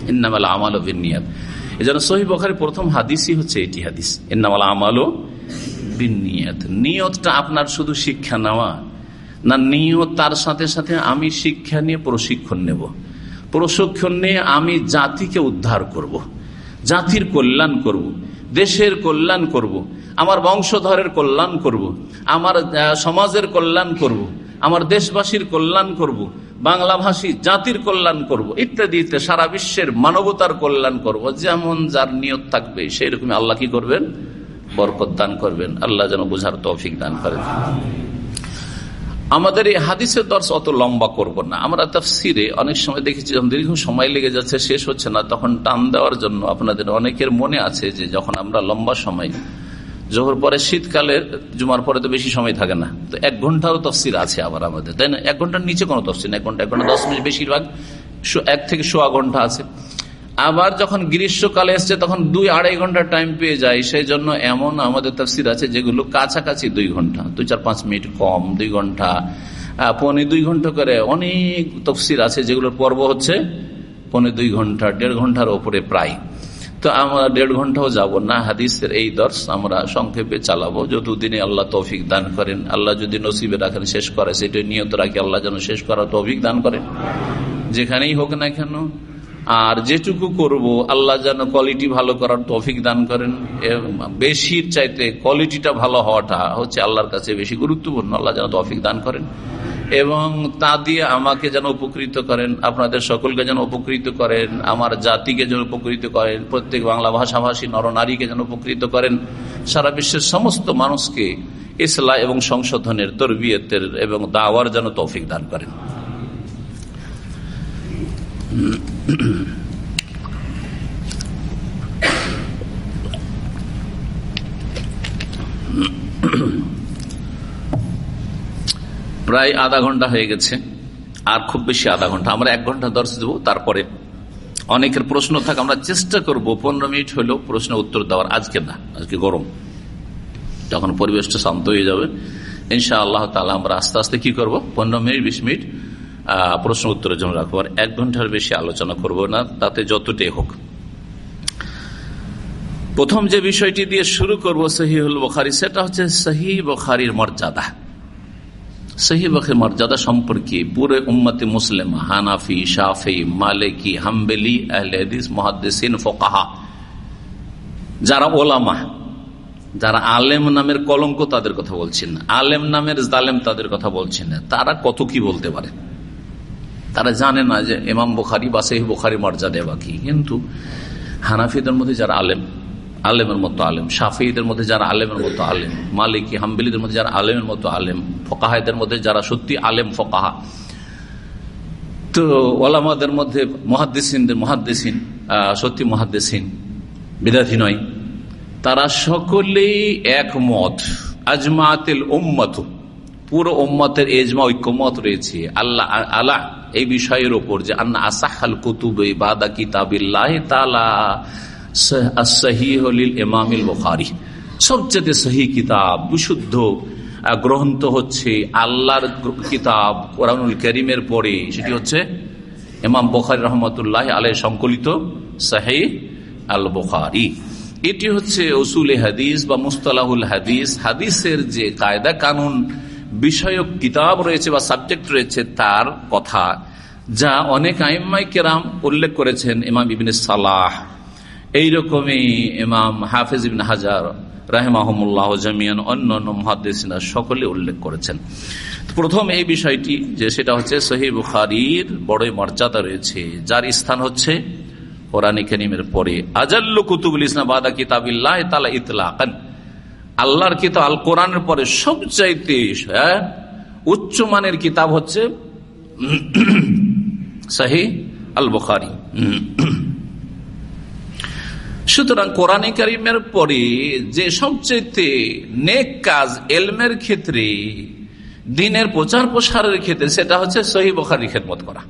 Speaker 2: ইন্নামাল আমাল বিনিয়াদ এই জন্য সহি প্রথম হাদিসই হচ্ছে এটি হাদিস। ইন্নামাল আমালও বিনিয়াদ নিয়তটা আপনার শুধু শিক্ষা নেওয়া, না নিয়ত তার সাথে সাথে আমি শিক্ষা নিয়ে প্রশিক্ষণ নেব। প্রশিক্ষণ নিয়ে আমি জাতিকে উদ্ধার করব। জাতির কল্যাণ করব। দেশের কল্যাণ করব। আমার বংশধরের কল্যাণ করব। আমার সমাজের কল্যাণ করব। আমার দেশবাসীর কল্যাণ করব। বাংলা ভাষী জাতির কল্যাণ করব ইত্যাদি ইত্যাদি, সারা বিশ্বের মানবতার কল্যাণ করব যেমন যার নিয়ত থাকবে সেই রকম আল্লাহ কি করবেন বরকত দান করবেন আল্লাহ যেন বোঝার তৌফিক দান করেন আমাদের এই হাদিসের দর্শ অত লম্বা করব না। আমরা তফসিরে অনেক সময় দেখেছি, যখন দীর্ঘ সময় লেগে যাচ্ছে, শেষ হচ্ছে না, তখন টান দেওয়ার জন্য আপনাদের অনেকের মনে আছে যে যখন আমরা লম্বা সময়, জোহর পরে শীতকালে জুমার পরে তো বেশি সময় থাকে না। তো এক ঘন্টারও তফসির আছে আবার আমাদের, তাই না? এক ঘণ্টার নিচে কোনো তফসির না, এক ঘণ্টা এক ঘণ্টা দশ মিনিট বেশিরভাগ এক থেকে সোয়া ঘণ্টা আছে। আবার যখন গ্রীষ্মকালে এসছে, তখন দুই আড়াই ঘণ্টা টাইম পেয়ে যায়। সেই জন্য এমন আমাদের তফসির আছে যেগুলো কাছাকাছি দুই ঘণ্টা, দুই চার পাঁচ মিনিট কম, দুই ঘণ্টা পনে দুই ঘণ্টা করে অনেক তফসির আছে যেগুলোর পর্ব হচ্ছে পনে দুই ঘণ্টা, দেড় ঘণ্টার ওপরে প্রায়। তো আমরা দেড় ঘন্টাও যাব না, হাদিসের এই দর্শ আমরা সংক্ষেপে চালাবো। যতদিনে আল্লাহ তৌফিক দান করেন, আল্লাহ যদি নসিবে রাখেন, শেষ করে। সেটা নিয়ত রাখি আল্লাহ যেন শেষ করার তৌফিক দান করেন। যেখানেই হোক না কেন আর যেটুকু করব, আল্লাহ যেন কোয়ালিটি ভালো করার তৌফিক দান করেন। বেশির চাইতে কোয়ালিটিটা ভালো হওয়াটা হচ্ছে আল্লাহর কাছে বেশি গুরুত্বপূর্ণ। আল্লাহ যেন তৌফিক দান করেন। এবং তা দিয়ে আমাকে যেন উপকৃত করেন, আপনাদের সকলকে যেন উপকৃত করেন, আমার জাতিকে যেন উপকৃত করেন, প্রত্যেক বাংলা ভাষাভাষী নরনারীকে যেন উপকৃত করেন। সারা বিশ্বের সমস্ত মানুষকে ইসলা এবং সংশোধনের, তরবিয়তের এবং দাওয়ার যেন তৌফিক দান করেন। প্রায় আধা ঘণ্টা হয়ে গেছে, আর খুব বেশি আধা ঘণ্টা। আমরা এক ঘণ্টা দর্শ দেবো, তারপরে অনেকের প্রশ্ন থাকে, আমরা চেষ্টা করব, পনেরো মিনিট হলেও প্রশ্ন উত্তর দেওয়ার। আজকে না, আজকে গরম। যখন পরিবেশটা শান্ত হয়ে যাবে ইনশা আল্লাহ তালা আমরা আস্তে আস্তে কি করব? পনেরো মিনিট, বিশ মিনিট প্রশ্ন উত্তরের জন্য রাখব। আর এক ঘণ্টার বেশি আলোচনা করব না, তাতে যতটাই হোক। প্রথম যে বিষয়টি দিয়ে শুরু করব সহিউল বখারি, সেটা হচ্ছে সহি বখারির মর্যাদা। সহি বখের মর্যাদা সম্পর্কে পুরে উম্মতে মুসলিম, হানাফি, শাফি, মালিকি, হাম্বেলি আহলেদিস মহাদিন ফোকাহা, যারা ওলামা, যারা আলেম নামের কলঙ্ক তাদের কথা বলছেন আলেম নামের জালেম তাদের কথা বলছেন তারা কত কি বলতে পারে? তারা জানে না যে এমাম বুখারি বা সেই বুখারি মর্যাদা বা কি। কিন্তু হানাফিদের মধ্যে যারা আলেম, আলেমের মতো আলেম সাফিদের মধ্যে যারা আলেমের মতো আলেম, মালিকি, হাম্বিলিদের মধ্যে যারা আলেমের মতো আলেম ফকাহাদের মধ্যে যারা সত্যি আলেম ফকাহা, তো ওলামাদের মধ্যে মহাদ্দেসিনদের মহাদ্দেসিন সত্যি মহাদ্দেসিন, বিদ্যার্থী নয়। তারা সকলেই একমত। আজমাতিল ওম্মত পুরো ওম্মতের এজমা, ঐক্যমত রয়েছে। আল্লাহ আল্লাহ এই বিষয়ের ওপর যে আন্না আসাহাল কুতুব বাদা কিতাবিল্লাহ তালা ইমামিল বুখারি। সবচেয়ে সহি কিতাব, বিশুদ্ধ গ্রন্থ হচ্ছে আল্লাহর কিতাব কোরআনুল করিমের পরে। সেটি হচ্ছে ইমাম বখারি রহমতুল্লাহ আলহ সংকলিত সাহি আল বুখারি এটি হচ্ছে ওসুল হাদিস বা মুস্তালাহুল হাদিস। হাদিসের যে কায়দা কানুন বিষয়ক কিতাব রয়েছে বা সাবজেক্ট রয়েছে তার কথা, যা অনেক আইম্মাই কেরাম উল্লেখ করেছেন ইমাম ইবিন সালাহ। এইরকমই ইমাম হাফিজ ইবিন হাজার রাহেমাহমুল্লাহ জামিয়ান, অন্য অন্য মহাদিসিনা সকলে উল্লেখ করেছেন। প্রথম এই বিষয়টি যে সেটা হচ্ছে সহি বুখারির বড়ই মর্যাদা রয়েছে, যার স্থান হচ্ছে কোরআন কেনিমের পরে। আজাল্লু কুতুবুল ইসলাম বাদা কিতাবিল্লাহ তালা ইতলাকান। আল্লাহর কিতাব, আল কোরআনের পরে সবচাইতে হ্যাঁ উচ্চ মানের কিতাব হচ্ছে সাহি আল বুখারি। সুতরাং কোরআন করিমের পরে যে সবচেয়ে নেক কাজ এলমের ক্ষেত্রে, দিনের প্রচার প্রসারের ক্ষেত্রে, সেটা হচ্ছে সহি বখারির খেদমত করা।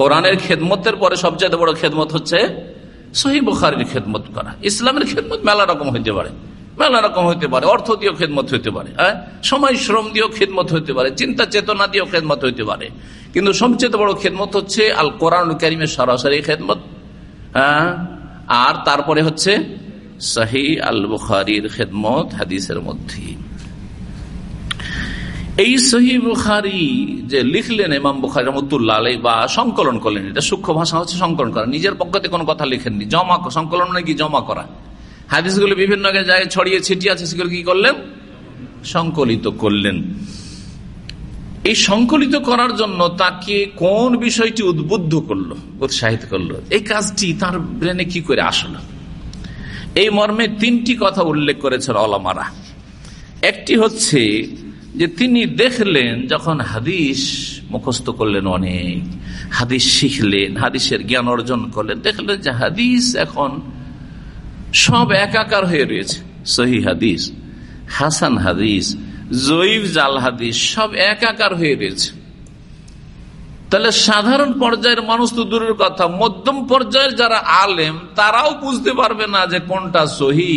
Speaker 2: কোরআনের খেদমতের পরে সবচেয়ে বড় খেদমত হচ্ছে সহি বখারির খেদমত করা। ইসলামের খেদমত মেলা রকম হইতে পারে। মেলা রকম হইতে পারে, অর্থ দিয়েও খেদমত হইতে পারে হ্যাঁ? সময় শ্রম দিয়েও খেদমত হইতে পারে, চিন্তা চেতনা দিয়েও খেদমত হইতে পারে। কিন্তু সবচেয়ে বড় খেদমত হচ্ছে আল কোরআন কারিমের সরাসরি খেদমত হ্যাঁ? আর তারপরে হচ্ছে সাহি আল বুখারির খেদমত হাদিসের মধ্যে। এই সহি বুখারি যে লিখলেন ইমাম বুখারি রহমতুল্লাহ আলাই বা সংকলন করলেন, এটা সূক্ষ্ম ভাষা হচ্ছে সংকলন করা, নিজের পক্ষতে কোনো কথা লিখেননি, জমা সংকলন নাকি জমা করা। হাদিসগুলো বিভিন্ন জায়গায় ছড়িয়ে ছিটিয়ে আছে, সেগুলো কি করলেন? সংকলিত করলেন। এই সংকলিত করার জন্য তাকে কোন বিষয়টি উদ্বুদ্ধ করল, উৎসাহিত করল? এই কাজটি তার ব্রেনে কি করে আসলো? এই মর্মে তিনটি কথা উল্লেখ করেছেন অলামারা একটি হচ্ছে যে তিনি দেখলেন যখন হাদিস মুখস্থ করলেন অনেক, হাদিস শিখলেন, হাদিসের জ্ঞান অর্জন করলেন, দেখলেন যে হাদিস এখন সব একাকার হয়ে রয়েছে। সহি হাদিস, হাসান হাদিস, জয়ীফ জাল হাদিস, সব একাকার হয়ে রয়েছে। তাহলে সাধারণ পর্যায়ের মানুষ তো দূরের কথা, মধ্যম পর্যায়ের যারা আলেম, তারাও বুঝতে পারবে না যে কোনটা সহি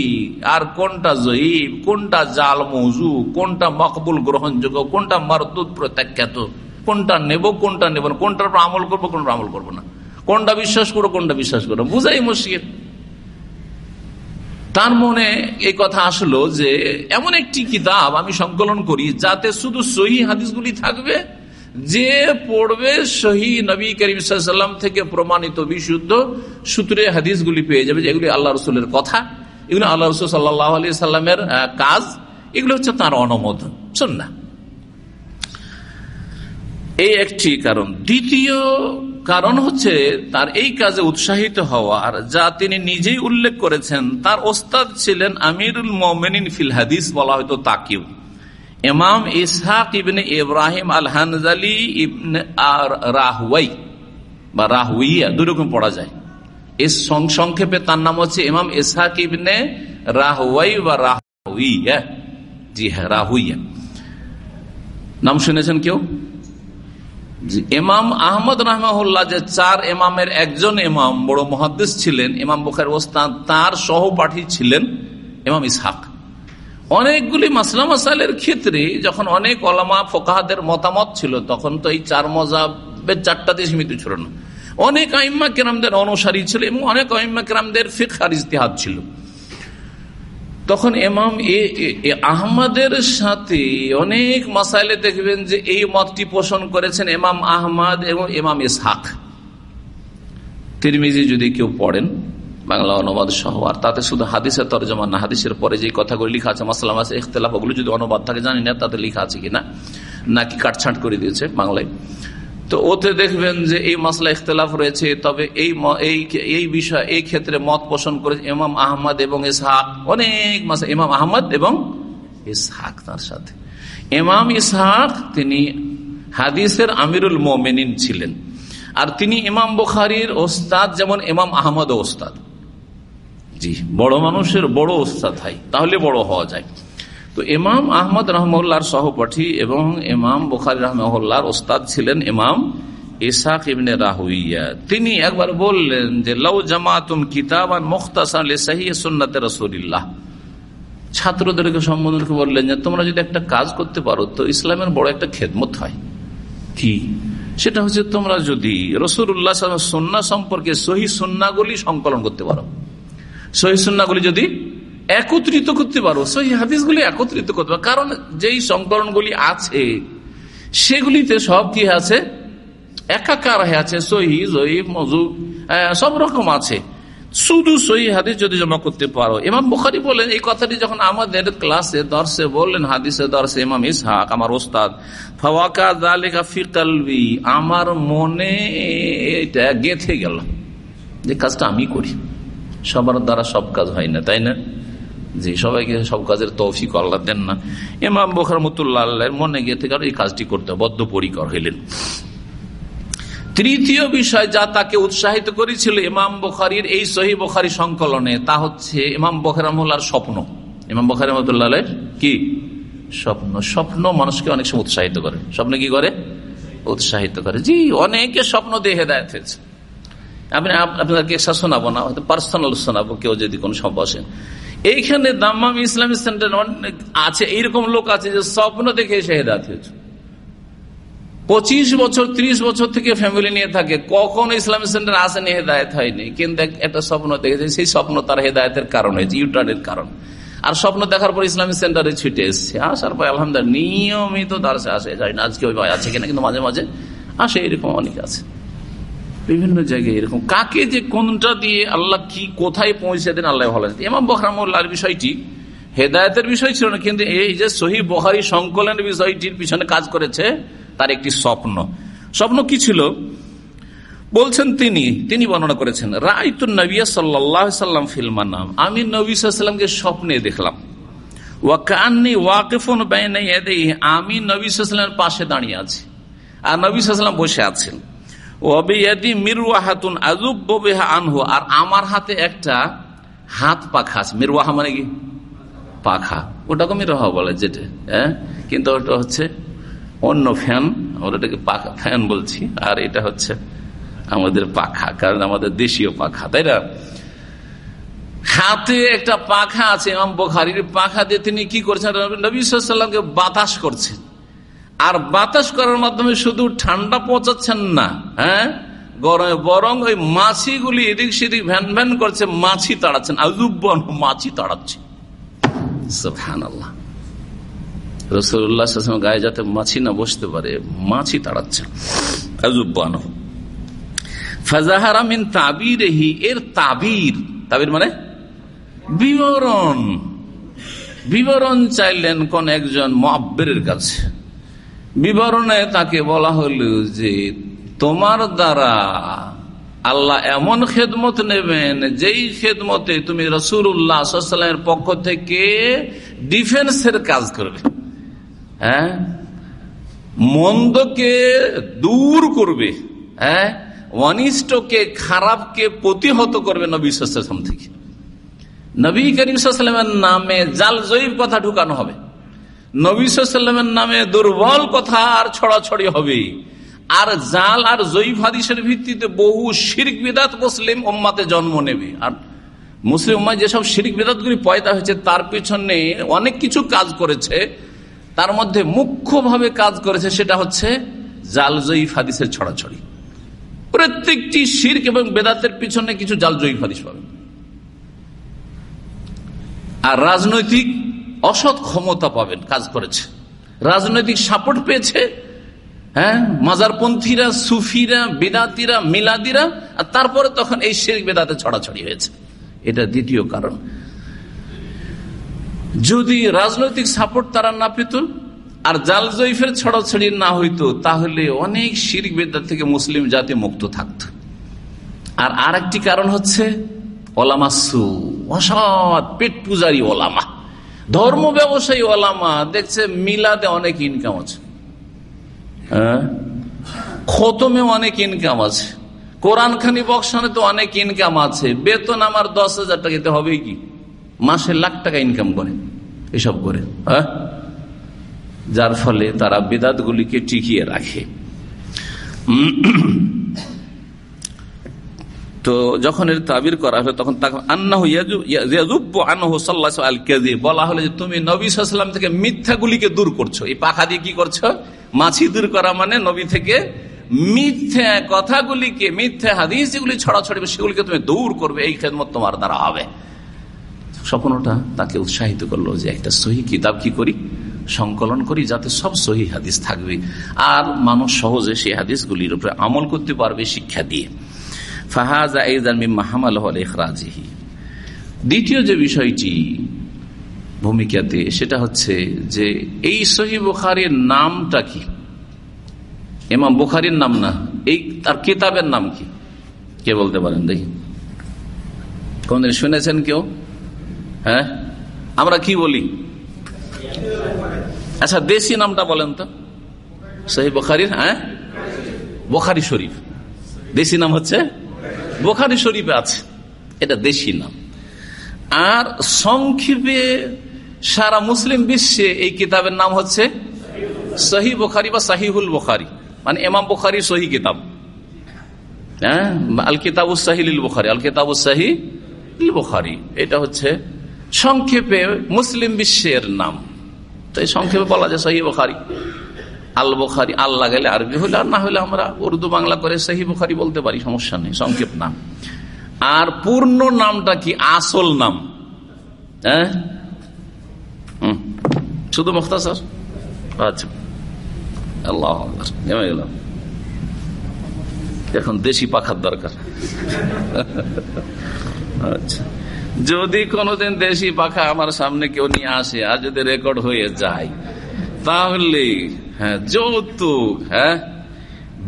Speaker 2: আর কোনটা জয়ীব কোনটা জাল মৌজু, কোনটা মকবুল গ্রহণযোগ্য, কোনটা মারদুদ প্রত্যাখ্যাত, কোনটা নেব কোনটা নেব না, কোনটার আমল করব, কোনটা আমল করব না। কোনটা বিশ্বাস করব কোনটা বিশ্বাস করব বুঝাই মুশকিল। তার মনে এই কথা আসলো যে, এমন একটি কিতাব আমি সংকলন করি যাতে শুধু সহি হাদিসগুলি থাকবে, যে পড়বে সহি নবী করিম সাল্লাম থেকে প্রমাণিত বিশুদ্ধ সূত্রে হাদিসগুলি পেয়ে যাবে যেগুলি আল্লাহ রসুলের কথা, এগুলো আল্লাহ রসুল সাল্লাহ আলি সাল্লামের কাজ, এগুলো হচ্ছে তার অনুমোদন শোন না এই একটি কারণ। দ্বিতীয় কারণ হচ্ছে তার এই কাজে উৎসাহিত হওয়ার যা তিনি নিজেই উল্লেখ করেছেন, তার ওস্তাদ ছিলেন আমিরুল মোমেনিন ফিল হাদিস বলা হয়তো তাকিউ। ইমাম ইসহাক ইবনে ইব্রাহিম আল হানজালি ইবনে আর রাহুয়াই বা রাহুইয়া দুরকম পড়া যায়। এর সংক্ষেপে তার নাম হচ্ছে ইমাম ইসহাক ইবনে রাহুয়াই বা রাহুইয়া জি হ্যাঁ রাহুইয়া নাম শুনেছেন কেউ? ইমাম আহমদ রহমাহুল্লাহ যে চার এমামের একজন এমাম বড় মহাদ্দেশ ছিলেন এমাম বুখার ওস্তাদ, তার সহপাঠী ছিলেন এমাম ইসহাক। অনেকগুলি মাসলা মাসাইলের ক্ষেত্রে যখন অনেক অলামা ফোকাহাদের মতামত ছিল, তখন তো এই চার মজাবের চারটাতে সীমিত ছিল না। অনেক আইম্মা কেরামদের অনুসারী ছিল এবং অনেক আইম্মা কেরামদের ফিকার ইস্তেহাদ ছিল। তখন এমাম আহমদের সাথে অনেক মাসাইলে দেখবেন যে এই মতটি পোষণ করেছেন এমাম আহমদ এবং এমাম ইসহাক। তিরমিজি যদি কেউ পড়েন, বাংলা অনুবাদ সহ, আর তাতে শুধু হাদিসের তরজমা না, হাদিসের পরে যে কথাগুলো লিখা আছে, মাসালাম আছে, ইখতলাফ, ওগুলো যদি অনুবাদ থাকে, জানি না তাতে লিখা আছে কিনা, নাকি কাটছাট করে দিয়েছে বাংলায়। তো ওতে দেখবেন যে এই মাসলা ইখতলাফ রয়েছে, তবে এই এই বিষয়, এই ক্ষেত্রে মত পোষণ করে ইমাম আহমদ এবং ইসহাক, অনেক মাসা, ইমাম আহমদ এবং ইসহাক তার সাথে। ইমাম ইসহাক তিনি হাদিসের আমিরুল মোমেনিন ছিলেন। আর তিনি ইমাম বুখারির ওস্তাদ যেমন ইমাম আহমদ ওস্তাদ। জি, বড় মানুষের বড় ওস্তাদ হয়, তাহলে বড় হওয়া যায়। তো ইমাম আহমদ রহমুল্লাহর সহপাঠী এবং ইমাম বুখারি রহমুল্লাহর ওস্তাদ ছিলেন ইমাম ইসাক ইবনে রাহুইয়া। তিনি একবার বললেন যে লৌ জামাতুম কিতাবান মুখতাসান সুন্নাতে রসুলিল্লাহ। ছাত্রদেরকে সম্বোধন বললেন যে, তোমরা যদি একটা কাজ করতে পারো, তো ইসলামের বড় একটা খেদমত হয়। কি? সেটা হচ্ছে তোমরা যদি রসুল্লাহ সন্না সম্পর্কে সহি সন্নাগুলি সংকলন করতে পারো। সহি সন্নাগুলি যদি একত্রিত করতে পারো। সহি হাদিসগুলি একত্রিত করতে পারো। কারণ যেই সংকলনগুলি আছে, সেগুলিতে সব কি আছে? একাকার আছে। সহি সব রকম আছে। শুধু সহি হাদিস যদি জমা করতে পারো। ইমাম বুখারি বলেন, এই কথাটি যখন আমাদের ক্লাসে, দর্শে বললেন, হাদিসে দর্শে ইমাম ইসহাক, আমার ওস্তাদ, ফাওয়াকা দালিকা ফিকালবি আমার মনে এটা গেথে গেল। যে কাজটা আমি করি। সবার দ্বারা সব কাজ হয় না, তাই না? যে সবাইকে সব কাজের তৌফিক আল্লাহ দেন না। ইমাম বখার মতুল্লাহ মনে গেতে গেল এই কাজটি করতে বদ্ধপরিকর হইলেন। তৃতীয় বিষয়, যা তাকে উৎসাহিত করেছিল ইমাম বখারির এই সহি বখারি সংকলনে, তা হচ্ছে ইমাম বখারামুল্লার স্বপ্ন। ইমাম বখারি রহমতুল্লাহ কি? স্বপ্ন। স্বপ্ন মানুষকে অনেক সময় উৎসাহিত করে। স্বপ্ন কি করে? উৎসাহিত করে। জি, অনেকে স্বপ্ন দিয়ে হেদায়ত হয়েছে। আমি আপনাদেরকে শোনাবো না, হয়তো পার্সোনাল শোনাবো, কেউ যদি কোনো সব বসেন এইখানে দাম্মাম ইসলামী সেন্টার অনেক আছে, এইরকম লোক আছে যে স্বপ্ন দেখে এসে হেদাত হয়েছে। পঁচিশ বছর ৩০ বছর থেকে ফ্যামিলি নিয়ে থাকে, কখন ইসলামী সেন্টার আসেনি হেদায়ত হয়নি। কিন্তু একটা স্বপ্ন দেখেছে সেই স্বপ্ন তার হেদায়তের কারণ হয়েছে ইউটার্নের কারণ। আর স্বপ্ন দেখার পর ইসলামী সেন্টারে ছুটে এসছে। আসার পর আলহামদুলিল্লাহ, নিয়মিত তার আসে যায় না আজকে ওই আছে কিনা, কিন্তু মাঝে মাঝে আসে এরকম অনেক আছে। বিভিন্ন জায়গায় এরকম। কাকে যে কোনটা দিয়ে আল্লাহ কি কোথায় পৌঁছে দেন, আল্লাহ ভালো এমাম বখরামুল্লাহর বিষয়টি হেদায়তের বিষয় ছিল না, কিন্তু এই যে সহি বহারি সংকলনের বিষয়টির পিছনে কাজ করেছে, তার একটি স্বপ্ন। স্বপ্ন কি ছিল? বলছেন তিনি তিনি বর্ণনা করেছেন রায়তুল নবিয়া সাল্লাহ সাল্লাম ফিল্মার নাম আমি নবী সাল্লামকে স্বপ্নে দেখলাম। ওয়াকান্নি ওয়াকিফুন আমি নবী সাল্লামের পাশে দাঁড়িয়ে আছি। আর নবী সাল্লাম বসে আছেন। ওয়াবিয়াদি মিরওয়াহাতুন আজুব ববেহা আনহু। আর আমার হাতে একটা হাত পাখা আছে। মিরওয়াহা মানে কি? পাখা। ওটাকে মিরওয়াহা বলে যেটা হ্যাঁ? কিন্তু ওটা হচ্ছে অন্য ফ্যান। আমরা ওটাকে পাখা ফ্যান বলছি। আর এটা হচ্ছে আমাদের পাখা, কারণ আমাদের দেশীয় পাখা, তাই না? হাতে একটা পাখা আছে, ইমাম বোখারির পাখা দিয়ে তিনি কি করছেন? নবী সাল্লামকে বাতাস করছেন। আর বাতাস করার মাধ্যমে শুধু ঠান্ডা পৌঁছাচ্ছেন না হ্যাঁ? গরমে বরং ওই মাছিগুলি এদিক সেদিক ভ্যান ভ্যান করছে, মাছি তাড়াচ্ছেন। আজুব্বন মাছি তাড়াচ্ছে। গায়ে যাতে মাছি না বসতে পারে, মাছি তাবিরহি, এর তাবির তাবির মানে বিবরণ। বিবরণ চাইলেন কোন একজন মব্বের কাছে। বিবরণে তাকে বলা হল যে তোমার দ্বারা আল্লাহ এমন খেদমত নেবেন, যেই খেদমতে তুমি রসুল্লাহামের পক্ষ থেকে ডিফেন্সের কাজ করবে। হ্যাঁ? মন্দকে দূর করবে। হ্যাঁ? অনিষ্টকে, খারাপকে প্রতিহত করবে নবী সাল্লাম থেকে। নবী করিম সাল্লামের নামে জাল জয়ীব কথা ঢুকানো হবে। নবী সাল্লামের নামে দুর্বল কথা আর ছড়াছড়ি হবে। আর জাল আর জয়ীফ হাদিসের ভিত্তিতে বহু শিরিক বিদাত মুসলিম উম্মাতে জন্ম নেবে। আর মুসলিম উম্মায় যেসব শিরিক বিদাতগুলি পয়দা হয়েছে, তার পিছনে অনেক কিছু কাজ করেছে। তার মধ্যে মুখ্যভাবে কাজ করেছে সেটা হচ্ছে জাল জয়ীফ হাদিসের ছড়াছড়ি। প্রত্যেকটি শির্ক এবং বেদাতের পিছনে কিছু জাল জয়ীফ হাদিস পাবে আর রাজনৈতিক অসৎ ক্ষমতা পাবেন, কাজ করেছে। রাজনৈতিক সাপোর্ট পেয়েছে হ্যাঁ? মাজারপন্থীরা, সুফিরা, বেদাতিরা, মিলাদিরা, আর তারপরে তখন এই শেখ বেদাতে ছড়াছড়ি হয়েছে। এটা দ্বিতীয় কারণ। যদি রাজনৈতিক সাপোর্ট তারা না পেত, আর জাল জয়ীফের ছড়াছড়ি না হইতো, তাহলে অনেক শির বেদার থেকে মুসলিম জাতি মুক্ত থাকত। আর আর একটি কারণ হচ্ছে ওলামাসু অসৎ পেট পূজারী ওলামা। ধর্ম ব্যবসায়ী ওলামা, দেখছে মিলাদে অনেক ইনকাম আছে। হ্যাঁ? খতমে অনেক ইনকাম আছে। কোরআন খানি বক্সানে তো অনেক ইনকাম আছে। বেতন আমার দশ হাজার টাকাতে হবে কি? মাসে লাখ টাকা ইনকাম করে। এসব করে। হ্যাঁ? যার ফলে তারা বেদাত গুলিকে টিকিয়ে রাখে। তো যখন এর তাবির করা হলো, তখন তাকে বলা হলো যে, তুমি নবী সাল্লাম থেকে মিথ্যাগুলিকে দূর করছ। এই পাখা দিয়ে কি করছ? মাছি দূর করা মানে নবী থেকে মিথ্যা কথাগুলিকে, মিথ্যা হাদিস যেগুলি ছড়াছড়ি, সেগুলিকে তুমি দূর করবে, এই খেদমত তোমার দ্বারা হবে। স্বপ্নটা তাকে উৎসাহিত করল যে, একটা সহি কিতাব কি করি? সংকলন করি যাতে সব সহি হাদিস থাকবে। আর মানুষ সহজে সেই হাদিসগুলির উপরে আমল করতে পারবে শিক্ষা দিয়ে। দ্বিতীয় যে বিষয়টি ভূমিকাতে, সেটা হচ্ছে যে এই সহি বুখারির নামটা কি? এমাম বুখারির নাম না, এই তার কিতাবের নাম কি? কে বলতে পারেন দেখি। কোনদিন শুনেছেন কেউ? হ্যাঁ? আমরা কি বলি? আচ্ছা দেশি নামটা বলেন তো। সহি বখারির হ্যাঁ? বখারি শরীফ। দেশি নাম হচ্ছে বোখারি শরীফে আছে। এটা দেশি নাম। আর সংক্ষেপে সারা মুসলিম বিশ্বে এই কিতাবের নাম হচ্ছে সহি বোখারি বা সাহিহুল বোখারি। মানে এমাম বোখারি সহি কিতাব। হ্যাঁ? আল কিতাবুস সাহিল বোখারি। আল কিতাবুস সাহি বোখারি। এটা হচ্ছে সংক্ষেপে মুসলিম বিশ্বের নাম। তাই সংক্ষেপে বলা যায় সহি বখারি। আল বখারি আল্লাহ গেলে আরবি হলে আর না হলে আমরা উর্দু, বাংলা করে সহি বখারি বলতে পারি, সমস্যা নেই, সংক্ষেপ নাম। আর পূর্ণ নামটা কি? আসল নাম। হ্যাঁ? শুধু মুখতাসার আচ্ছা। আল্লাহ এখন দেশি পাখার দরকার। আচ্ছা। যদি কোনোদিন দেশি পাখা আমার সামনে কেউ নিয়ে আসে, আর যদি রেকর্ড হয়ে যায় তাহলে হ্যাঁ যৌতুক হ্যাঁ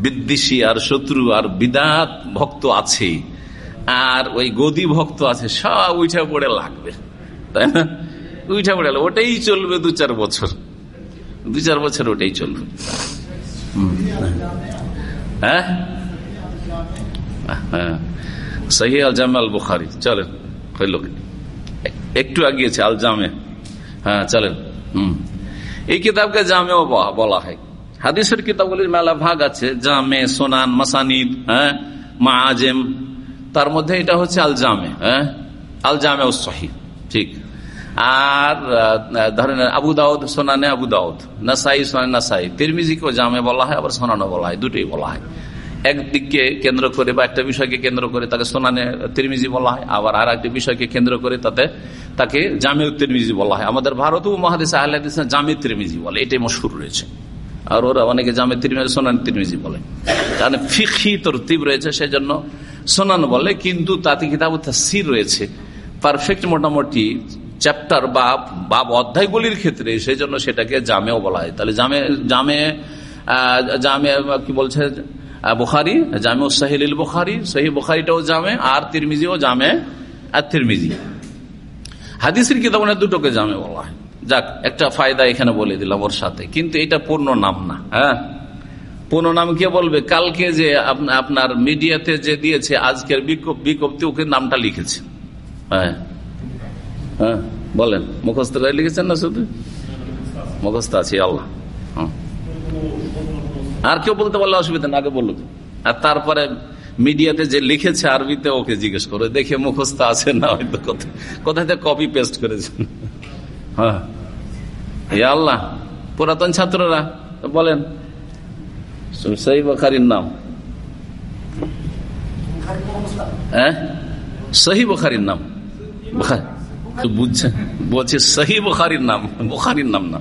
Speaker 2: বিদ্বেষী আর শত্রু আর বিদাত ভক্ত আছে, আর ওই গদি ভক্ত আছে, সব উঠে পড়ে লাগবে, তাই না? উঠে পড়ে ওটাই চলবে দু চার বছর। দু চার বছর ওটাই চলবে। হ্যাঁ? হ্যাঁ সহি আল জামে আল বুখারি, চলেন একটু আগিয়েছে আল জামে। হ্যাঁ চলেন, হম। এই কিতাবকে জামেও বলা হয়। হাদিসের কিতাবগুলির মেলা ভাগ আছে, জামে, সোনান, মাসানিদ হ্যাঁ মা আজেম তার মধ্যে এটা হচ্ছে আল জামে হ্যাঁ আল জামে ও সহি ঠিক। আর ধরেন আবু দাউদ সোনানে আবু দাউদ, নাসাই সোনান নাসাই। তিরমিজিকেও জামে বলা হয়, আবার সোনানো বলা হয়, দুটোই বলা হয়। একদিককে কেন্দ্র করে বা একটা বিষয়কে কেন্দ্র করে তাকে সোনানে তিরমিজি বলা হয়, আবার আর একটি বিষয়কে কেন্দ্র করে তাতে তাকে জামে তিরমিজি বলা হয়। আমাদের ভারত ও মহাদেশ আহ্লাদিস জামে তিরমিজি বলে, এটাই মশুর রয়েছে। আর ওরা অনেকে জামে তিরমিজি, সোনান তিরমিজি বলে। কারণ ফিখি তরতিব রয়েছে সেজন্য সোনান বলে, কিন্তু তাতে কিতাব সির রয়েছে। পারফেক্ট মোটামুটি চ্যাপ্টার বা বাব অধ্যায়গুলির ক্ষেত্রে সেই জন্য সেটাকে জামেও বলা হয়। তাহলে জামে জামে জামে, কি বলছে? বুখারি, জামে সাহিল বুখারি সহি বুখারিটাও জামে, আর তিরমিজিও জামে, আর তিরমিজি। হাদিসের কিতাব দুটোকে জামে বলা হয় যাক, একটা ফায়দা এখানে বলে দিলাম ওর সাথে। কিন্তু এটা পূর্ণ নাম না হ্যাঁ? পূর্ণ নাম কে বলবে? কালকে যে আপনার মিডিয়াতে যে দিয়েছে, আজকের বিজ্ঞপ্তি ওকে নামটা লিখেছে। হ্যাঁ? হ্যাঁ? বলেন, মুখস্থ লিখেছেন না শুধু? মুখস্থ আছে, আল্লাহ। আর কেউ বলতে পারলে অসুবিধা না আগে বলুন আর তারপরে মিডিয়াতে যে লিখেছে আরবিতে ওকে জিজ্ঞেস করে, দেখে মুখস্থ আছে না হয়তো কোথায়। কপি পেস্ট করেছেন হ্যাঁ। আল্লাহ, পুরাতন ছাত্ররা, বলেন সহি বখারির নাম। হ্যাঁ? সহি বখারির নাম। বুঝছেন? বলছে সহি বখারির নাম বখারির নাম না।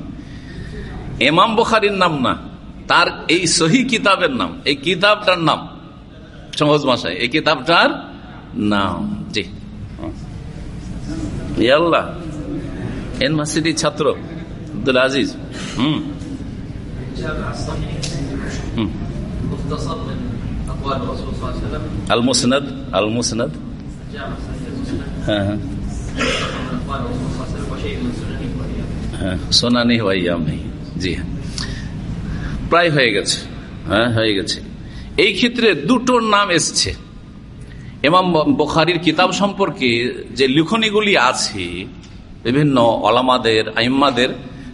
Speaker 2: এমাম বখারির নাম না। তার এই সহি কিতাবের নাম, এই কিতাবটার নাম, সহজ ভাষায়, এই কিতাবটার নাম, জি। ইউনিভার্সিটি ছাত্র আব্দুল আজিজ, হম। আল মুসনদ হ্যাঁ হ্যাঁ। হ্যাঁ সোনানি হওয়াইয়াম নেই। জি হ্যাঁ। প্রায় হয়ে গেছে। হ্যাঁ হয়ে গেছে। এই ক্ষেত্রে দুটোর নাম এসছে। এমাম বখারির কিতাব সম্পর্কে যে লিখনীগুলি আছে, বিভিন্ন অলামাদের আইম্মাদের,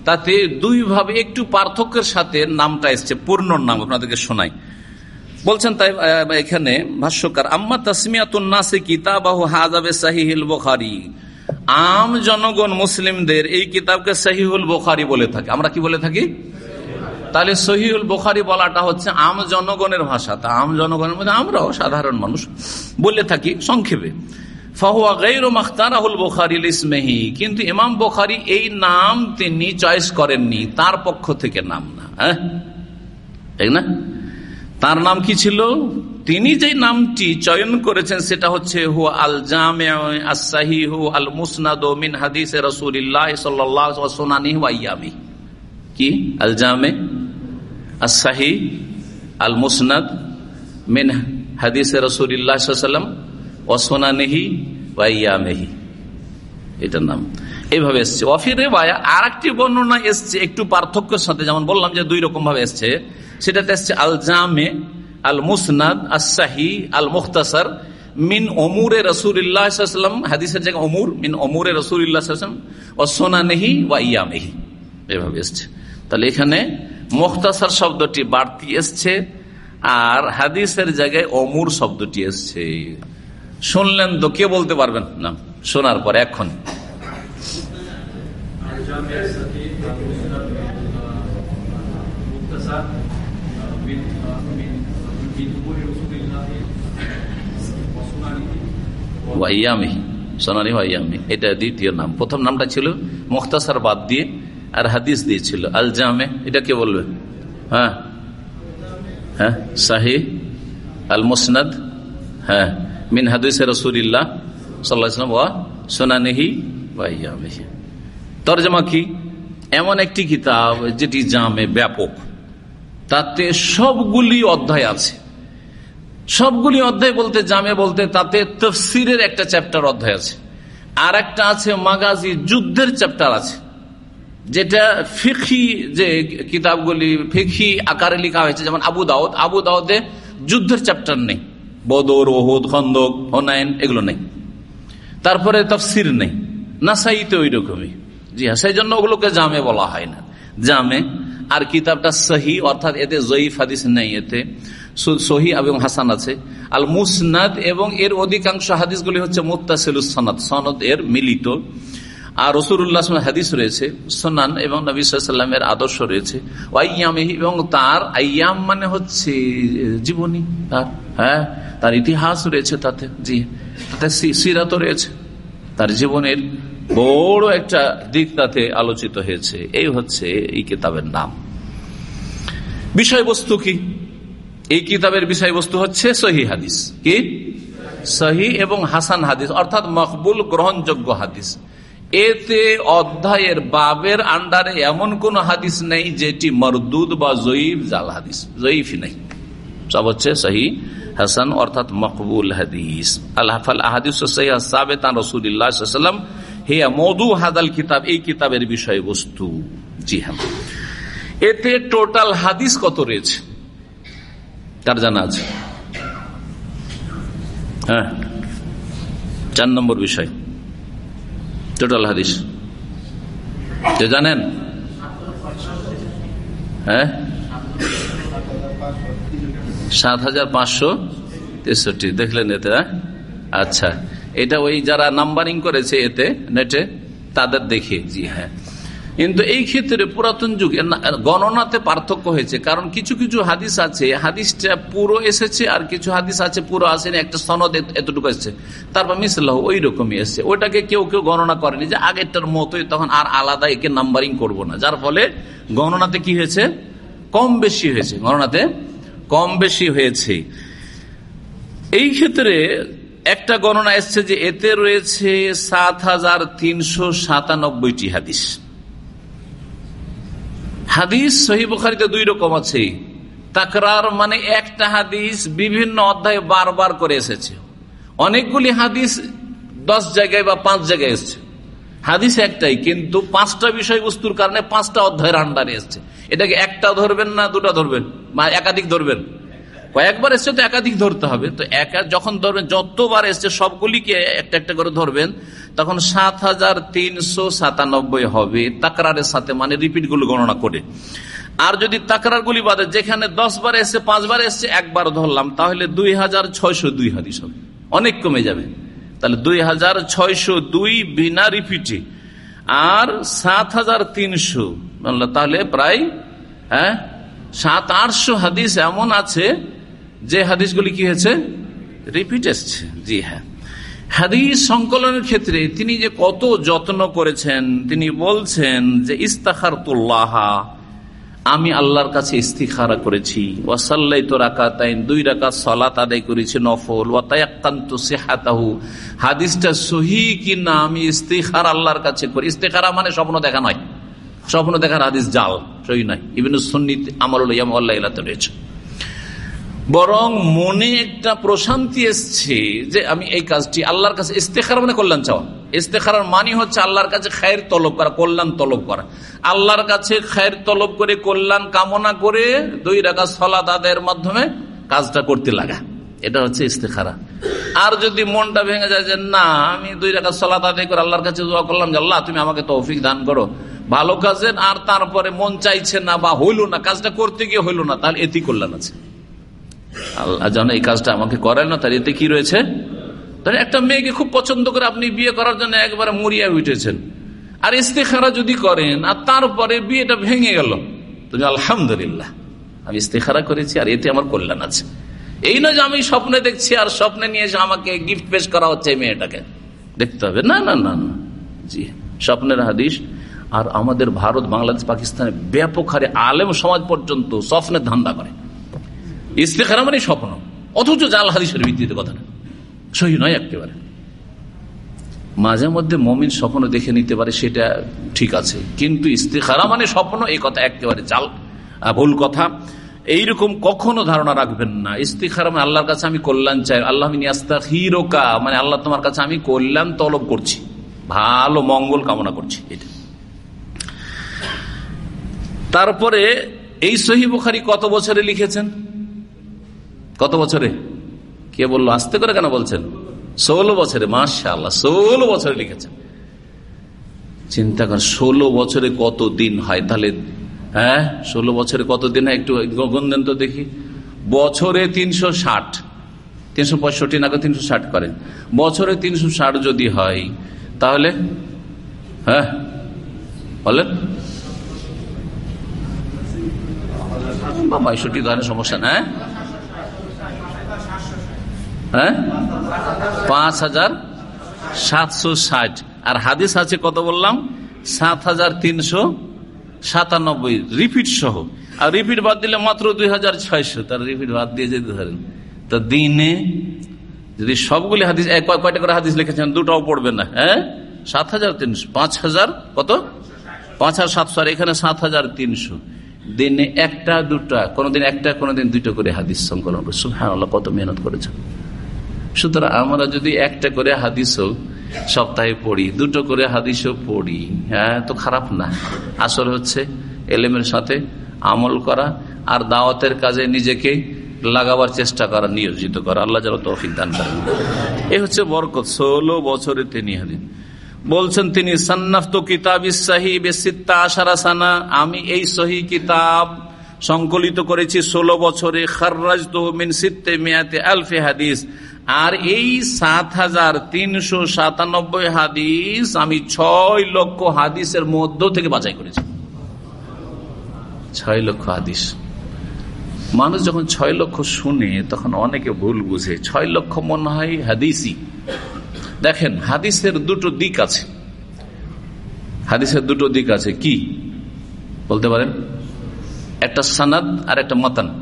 Speaker 2: তাতে দুইভাবে একটু পার্থক্যের সাথে নামটা এসছে, পূর্ণ নাম, আপনাদেরকে শোনাই। বলছেন তাই এখানে ভাষ্যকার, আম্মা তাসমিয়াতুন্নাসে কিতাবাহু হাজাবে সাহিহিল বখারি। আম জনগণ মুসলিমদের এই কিতাবকে সাহিহুল বোখারি বলে থাকে। আমরা কি বলে থাকি? তাহলে সহিউল বোখারি বলাটা হচ্ছে আম জনগণের ভাষা। তা আম জনগণের মধ্যে আমরাও সাধারণ মানুষ। বলে থাকি সংক্ষেপে। ফাহুয়া গৈর মাখতারাহুল বোখারি ইসমেহি কিন্তু ইমাম বোখারি এই নাম তিনি চয়েস করেননি। তার পক্ষ থেকে নাম না। হ্যাঁ? ঠিক না? তার নাম কি ছিল? তিনি যে নামটি চয়ন করেছেন সেটা হচ্ছে হু আল জামে আসাহি হু আল মুসনাদ মিন হাদিস রসুল্লাহ সাল্লানি ওয়াইয়ামি কি? আল জামে আসাহি আল মুসনাদ মিন হাদিস রসুল্লাহাম ওসোনানেহি ওয়াইয়ামেহি এটার নাম। এইভাবে এসছে। অফিরে আর একটি বর্ণনা এসছে, একটু পার্থক্যের সাথে। যেমন বললাম যে দুই রকম ভাবে এসছে। সেটাতে এসছে আল জামে আল মুসনাদ আসাহি আল মুখতাসার মিন অমুরে রসুল্লাহাম হাদিসের জায়গায় অমুর মিন অমুরে রসুল্লাহাম ও সোনানেহি ওয়া ইয়ামেহি এভাবে এসছে। তাহলে এখানে মুখতাসার শব্দটি বাড়তি এসছে আর হাদিসের জায়গায় অমুর শব্দটি এসছে। শুনলেন তো কে বলতে পারবেন? না, শোনার পর এখন। এটা দ্বিতীয় নাম। প্রথম নামটা ছিল মুখতাসার বাদ দিয়ে আর হাদিস দিয়েছিল। আল জামে এটা কে বলবে? হ্যাঁ? হ্যাঁ? শাহি আল মুসনাদ হ্যাঁ। মিন হাদিস রসুলিল্লাহ সাল্লাহাম ওয়া সোনানিহি ওয়াইয়ামিহি তর্জমা কি? এমন একটি কিতাব যেটি জামে ব্যাপক। তাতে সবগুলি অধ্যায় আছে। সবগুলি অধ্যায় বলতে, জামে বলতে, তাতে তফসিরের একটা চ্যাপ্টার অধ্যায় আছে। আর একটা আছে মাগাজি যুদ্ধের চ্যাপ্টার আছে। যেটা ফিখি যে কিতাবগুলি ফিখি আকারে লেখা হয়েছে, যেমন আবু দাউদ, আবু দাউদে যুদ্ধের চ্যাপ্টার নেই। বদর ওহুদ খন্দক হনায়ন এগুলো নেই। তারপরে তফসির নেই। নাসাইতে ওই রকমই জি হ্যাঁ সেই জন্য ওগুলোকে জামে বলা হয় না। জামে, আর কিতাবটা সহি, অর্থাৎ এতে জয়ীফ হাদিস নেই এতে। সহি এবং হাসান আছে। আল মুসনাদ এবং এর অধিকাংশ হাদিসগুলি হচ্ছে মুতাসিল সনাদ। সনদ এর মিলিত। আর রসুল্লাহ হাদিস রয়েছে, সোনান এবং নবী সাল্লামের আদর্শ রয়েছে। এবং তার আয়াম মানে হচ্ছে, জীবনী, তার হ্যাঁ তার ইতিহাস রয়েছে তাতে, জি, তাতে সিরাত রয়েছে। তার জীবনের বড় একটা দিক তাতে আলোচিত হয়েছে। এই হচ্ছে এই কিতাবের নাম। বিষয়বস্তু কি? এই কিতাবের বিষয়বস্তু হচ্ছে সহি হাদিস। কি? সহি এবং হাসান হাদিস, অর্থাৎ মকবুল গ্রহণযোগ্য হাদিস। এতে অধ্যায়ের বাবের আন্ডারে এমন কোন হাদিস নেই যেটি মরদুদ বা জয়ীফ জাল হাদিস। জয়ীফ নেই। সব হচ্ছে সহি হাসান, অর্থাৎ মকবুল হাদিস। আল্লাহ আহাদিস রসুল্লাহাম হিয়া মধু হাদাল কিতাব, এই কিতাবের বিষয়বস্তু। জি হ্যাঁ। এতে টোটাল হাদিস কত রয়েছে? তার জানা আছে? হ্যাঁ চার নম্বর বিষয়। টোটাল হাদিস জানেন হ্যাঁ সাত হাজার পাঁচশো তেষট্টি। দেখলেন এতে আচ্ছা। এটা ওই যারা নাম্বারিং করেছে এতে নেটে তাদের দেখে জি হ্যাঁ। কিন্তু এই ক্ষেত্রে পুরাতন যুগে গণনাতে পার্থক্য হয়েছে। কারণ কিছু কিছু হাদিস আছে, হাদিসটা পুরো এসেছে আর কিছু হাদিস আছে পুরো আসেনি, একটা সনদ এতটুকু এসছে। তারপর মিসলাহ ওই রকমই এসছে। ওটাকে কেউ কেউ গণনা করেনি যে আগেরটার মতোই তখন আর আলাদা একে নাম্বারিং করব না। যার ফলে গণনাতে কি হয়েছে? কম বেশি হয়েছে। গণনাতে কম বেশি হয়েছে। এই ক্ষেত্রে একটা গণনা এসছে যে এতে রয়েছে সাত হাজার তিনশো সাতানব্বইটি হাদিস। হাদিস সহি দুই রকম আছে। তাকরার মানে একটা হাদিস বিভিন্ন অধ্যায়ে বারবার করে এসেছে। অনেকগুলি হাদিস দশ জায়গায় বা পাঁচ জায়গায় এসছে। হাদিস একটাই, কিন্তু পাঁচটা বিষয়বস্তুর কারণে পাঁচটা অধ্যায়ের আন্ডারে এসছে। এটাকে একটা ধরবেন না দুটা ধরবেন, বা একাধিক ধরবেন। কয়েকবার এসছে তো একাধিক ধরতে হবে। তো একা যখন ধরবেন, যতবার এসছে সবগুলিকে একটা একটা করে ধরবেন, তখন সাত হাজার তিনশো সাতানব্বই হবে তাকরারের সাথে মানে রিপিটগুলো গণনা করে। আর যদি তাকরার গুলি বাদে, যেখানে দশ বার এসছে, পাঁচবার এসছে, একবার ধরলাম, তাহলে দুই হাজার ছয়শো দুই হাদিস হবে। অনেক কমে যাবে। তাহলে দুই হাজার ছয়শো দুই বিনা রিপিটে। আর সাত হাজার তিনশো তাহলে প্রায় হ্যাঁ সাত আটশো হাদিস এমন আছে যে হাদিসগুলি কি হয়েছে? রিপিট এসছে। জি হ্যাঁ। হাদিস সংকলনের ক্ষেত্রে তিনি যে কত যত্ন করেছেন, তিনি বলছেন যে ইস্তাখার তুল্লাহা আমি আল্লাহর কাছে ইস্তিখারা করেছি। ওয়াসাল্লাই তো দুই নফল। হাদিসটা আমি ইস্তিখার আল্লাহর কাছে মানে স্বপ্ন দেখা স্বপ্ন দেখার হাদিস জাল আমল আল্লাহ রয়েছে। বরং মনে একটা প্রশান্তি এসছে যে আমি এই কাজটি আল্লাহর কাছে ইস্তেখার মানে কল্যাণ চাওয়া। ইস্তেখার মানি হচ্ছে আল্লাহর কাছে খায়ের তলব করা, কল্যাণ তলব করা। আল্লাহর কাছে খায়ের তলব করে, কল্যাণ কামনা করে দুই রাখা সলা তাদের মাধ্যমে কাজটা করতে লাগা। এটা হচ্ছে ইস্তেখারা। আর যদি মনটা ভেঙে যায় যে না, আমি দুই রাখা সলা তাদের করে আল্লাহর কাছে দোয়া করলাম যে আল্লাহ, তুমি আমাকে তৌফিক দান করো। ভালো কাজের, আর তারপরে মন চাইছে না বা হইল না, কাজটা করতে গিয়ে হইল না, তাহলে এটি কল্যাণ আছে। আল্লাহ যেন এই কাজটা আমাকে করেন না, তার এতে কি রয়েছে? তাহলে একটা মেয়েকে খুব পছন্দ করে আপনি বিয়ে করার জন্য একবারে মরিয়া উঠেছেন। আর ইস্তেখারা যদি করেন, আর তারপরে বিয়েটা ভেঙে গেল তুমি আলহামদুলিল্লাহ, আমি ইস্তেখারা করেছি আর এতে আমার কল্যাণ আছে। এই নয় যে আমি স্বপ্নে দেখছি আর স্বপ্নে নিয়ে এসে আমাকে গিফট পেশ করা হচ্ছে মেয়েটাকে। দেখতে হবে। না না না না। জি, স্বপ্নের হাদিস। আর আমাদের ভারত, বাংলাদেশ, পাকিস্তানে ব্যাপক হারে আলেম সমাজ পর্যন্ত স্বপ্নের ধান্দা করে। ইস্তেখারা মানে স্বপ্ন। অথচ জাল হাদিসের ভিত্তিতে কথা না সহি নয় একেবারে। মাঝে মধ্যে মমিন স্বপ্ন দেখে নিতে পারে, সেটা ঠিক আছে। কিন্তু ইস্তেখারা মানে স্বপ্ন, এই কথা একেবারে চাল ভুল কথা। এইরকম কখনো ধারণা রাখবেন না। ইস্তিখার মানে আল্লাহর কাছে আমি কল্যাণ চাই। আল্লাহ হিরোকা মানে আল্লাহ তোমার কাছে আমি কল্যাণ তলব করছি। ভালো মঙ্গল কামনা করছি, এটা। তারপরে এই সহি কত বছরে লিখেছেন? কত বছরে? কে বলল? আসতে করে কেন বলছেন? ষোলো বছরে মাসা আল্লাহ ষোলো বছরে লিখেছেন। চিন্তা কর ষোলো বছরে কত দিন হয়? তাহলে হ্যাঁ ষোলো বছরে কত দিন হয়? একটু গন্ধেন তো দেখি। বছরে তিনশো ষাট, তিনশো পঁয়ষট্টি না তিনশো ষাট করেন। বছরে তিনশো ষাট যদি হয়, তাহলে হ্যাঁ বলেন। বা পঁয়ষট্টি ধরনের সমস্যা না হ্যাঁ? হ্যাঁ পাঁচ হাজার সাতশো ষাট। আর হাদিস আছে কত বললাম? সাত হাজার তিনশো সাতানব্বই। রিপিট সহ। আর রিপিট বাদ দিলে মাত্র দুই হাজার ছয়শো। তার রিপিট বাদ দিয়ে যেতে ধরেন। তো দিনে যদি সবগুলি হাদিস কয়টা করে হাদিস লিখেছেন, দুটাও পড়বে না। হ্যাঁ? সাত হাজার তিনশো। পাঁচ হাজার কত? পাঁচ হাজার সাতশো। আর এখানে সাত হাজার তিনশো। দিনে একটা, দুটা, কোনোদিন একটা, কোনোদিন দুটো করে হাদিস সংকলন করে সুহান কত মেহনত করেছেন। সুতরাং আমরা যদি একটা করে হাদিসও সপ্তাহে পড়ি, দুটো করে হাদিসও পড়ি হ্যাঁ তো খারাপ না। আসল হচ্ছে এলেমের সাথে আমল করা আর দাওয়াতের কাজে নিজেকে লাগাবার চেষ্টা করা, নিয়োজিত করা। আল্লাহ যেন তৌফিক দান করেন। এ হচ্ছে বরকত, ষোলো বছরে তিনি হাদিস। বলছেন তিনি, সান্নাফত কিতাব সানা। আমি এই সহি কিতাব সংকলিত করেছি ষোলো বছরে। খার্রাজ মিন সিত্তে মেয়াতে আলফে হাদিস। আর এই সাত হাজার তিনশো সাতানব্বই হাদিস আমি ছয় লক্ষ হাদিসের মধ্য থেকে বাছাই করেছি। ছয় লক্ষ হাদিস। মানুষ যখন ছয় লক্ষ শুনে, তখন অনেকে ভুল বুঝে। ছয় লক্ষ মনে হয় হাদিসই। দেখেন, হাদিসের দুটো দিক আছে। হাদিসের দুটো দিক আছে। কি? বলতে পারেন? একটা সানাদ আর একটা মতান।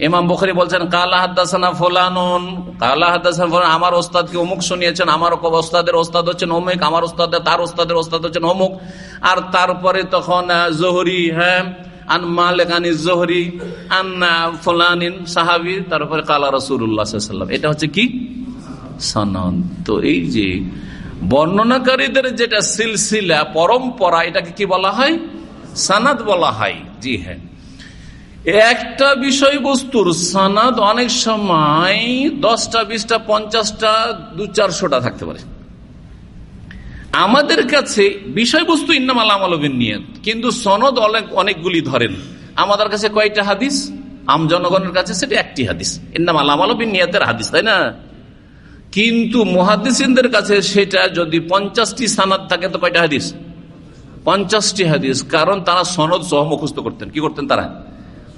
Speaker 2: ইমাম বখরি বলছেন, কালা হাদ্দাসানা ফোলানুন। কালা হাদ্দাসানা ফোলান আমার ওস্তাদকে অমুক শুনিয়েছেন? আমার ওস্তাদের ওস্তাদ হচ্ছেন অমুক, আমার ওস্তাদের তার ওস্তাদের ওস্তাদ হচ্ছেন অমুক। আর তারপরে তখন জহরি হ্যাঁ আন জহরি, আন সাহাবি। তারপরে কালা রসুল্লাহাম এটা হচ্ছে কি? সনন তো এই যে বর্ণনাকারীদের যেটা সিলসিলা, পরম্পরা, এটাকে কি বলা হয়? সানাদ বলা হয়। জি হ্যাঁ। একটা বিষয়বস্তুর সানাদ অনেক সময় দশটা, বিশটা, পঞ্চাশটা দু চারশোটা থাকতে পারে। আমাদের কাছে বিষয়বস্তু ইন্নাম আলামবিন নিয়ে কিন্তু সনদ অনেক, অনেকগুলি ধরেন। আমাদের কাছে কয়টা হাদিস? আম জনগণের কাছে সেটা একটি হাদিস। ইন্নাম আলামবিন নিয়াতের হাদিস, তাই না? কিন্তু মহাদিসদের কাছে সেটা যদি পঞ্চাশটি সানাদ থাকে তো কয়টা হাদিস? পঞ্চাশটি হাদিস, কারণ তারা সনদ সহ মুখস্থ করতেন। কি করতেন তারা?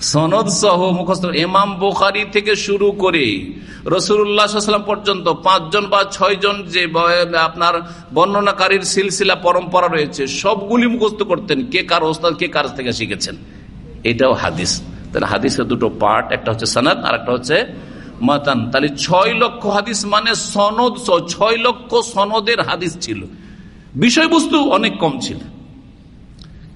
Speaker 2: সনদ সহ মুখস্থ এমাম বোখারি থেকে শুরু করে রসুল্লাহাম পর্যন্ত পাঁচজন বা ছয়জন যে আপনার বর্ণনাকারীর সিলসিলা পরম্পরা রয়েছে, সবগুলি মুখস্থ করতেন কে কার ওস্তাদ, কে কার থেকে শিখেছেন। এটাও হাদিস। তাহলে হাদিসের দুটো পার্ট, একটা হচ্ছে সনদ আর একটা হচ্ছে মাতান। তাহলে ছয় লক্ষ হাদিস মানে সনদ ছয় লক্ষ সনদের হাদিস ছিল। বিষয়বস্তু অনেক কম ছিল।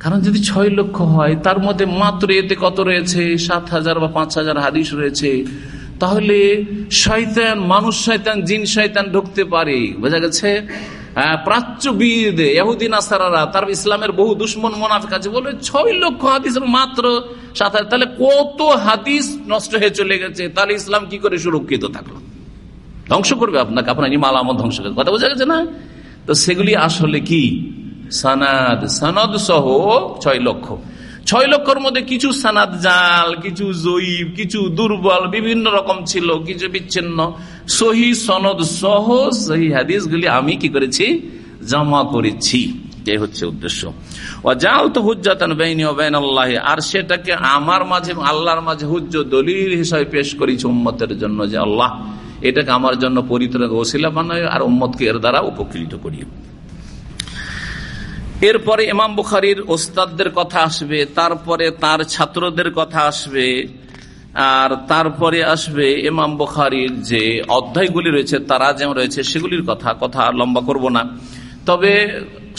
Speaker 2: কারণ যদি ছয় লক্ষ হয়, তার মধ্যে মাত্র এতে কত রয়েছে? সাত হাজার বা পাঁচ হাজার হাদিস রয়েছে। তাহলে শয়তান, মানুষ শয়তান, জিন শয়তান ঢুকতে পারে। বোঝা গেছে? এহুদিন আসারারা তার ইসলামের বহু ছয় লক্ষ মাত্র সাত হাজার। তাহলে কত হাদিস নষ্ট হয়ে চলে গেছে? তাহলে ইসলাম কি করে সুরক্ষিত থাকল? ধ্বংস করবে আপনাকে। আপনার ইমাল আমল ধ্বংস করবে কথা বোঝা গেছে না? তো সেগুলি আসলে কি? সানাদ। সানদ সহ ছয় লক্ষ। ছয় লক্ষর মধ্যে কিছু সানাদ জাল, কিছু জয়ীব, কিছু দুর্বল, বিভিন্ন রকম ছিল, কিছু বিচ্ছিন্ন। সহি সনদ সহ সহি হাদিসগুলি আমি কি করেছি? জমা করেছি। এই হচ্ছে উদ্দেশ্য। আর সেটাকে আমার মাঝে, আল্লাহর মাঝে হুজ্জ দলিল হিসাবে পেশ করেছি উম্মতের জন্য যে আল্লাহ এটাকে আমার জন্য পরিত্রাগ ওসিলা বানায় আর উম্মতকে এর দ্বারা উপকৃত করি এরপরে ইমাম বুখারির ওস্তাদদের কথা আসবে, তারপরে তার ছাত্রদের কথা আসবে, আর তারপরে আসবে ইমাম বুখারির যে অধ্যায়গুলি রয়েছে, তারা যেমন রয়েছে সেগুলির কথা কথা লম্বা করব না। তবে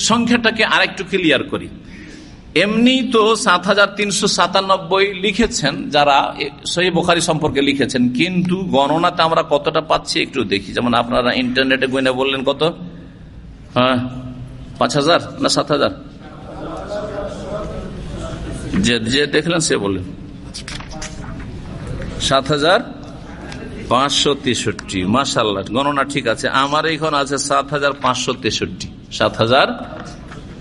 Speaker 2: সংখ্যাটাকে আরেকটু ক্লিয়ার করি। এমনি তো সাত হাজার তিনশো সাতানব্বই লিখেছেন যারা সহি বোখারি সম্পর্কে লিখেছেন, কিন্তু গণনাতে আমরা কতটা পাচ্ছি একটু দেখি। যেমন আপনারা ইন্টারনেটে গয়না বললেন কত? হ্যাঁ? পাঁচ হাজার না সাত হাজার? যে যে দেখলেন সে বললেন সাত হাজার পাঁচশো তেষট্টি। মাসাল্লাহ গণনা ঠিক আছে। আমার এইখানে আছে সাত হাজার পাঁচশো তেষট্টি। সাত হাজার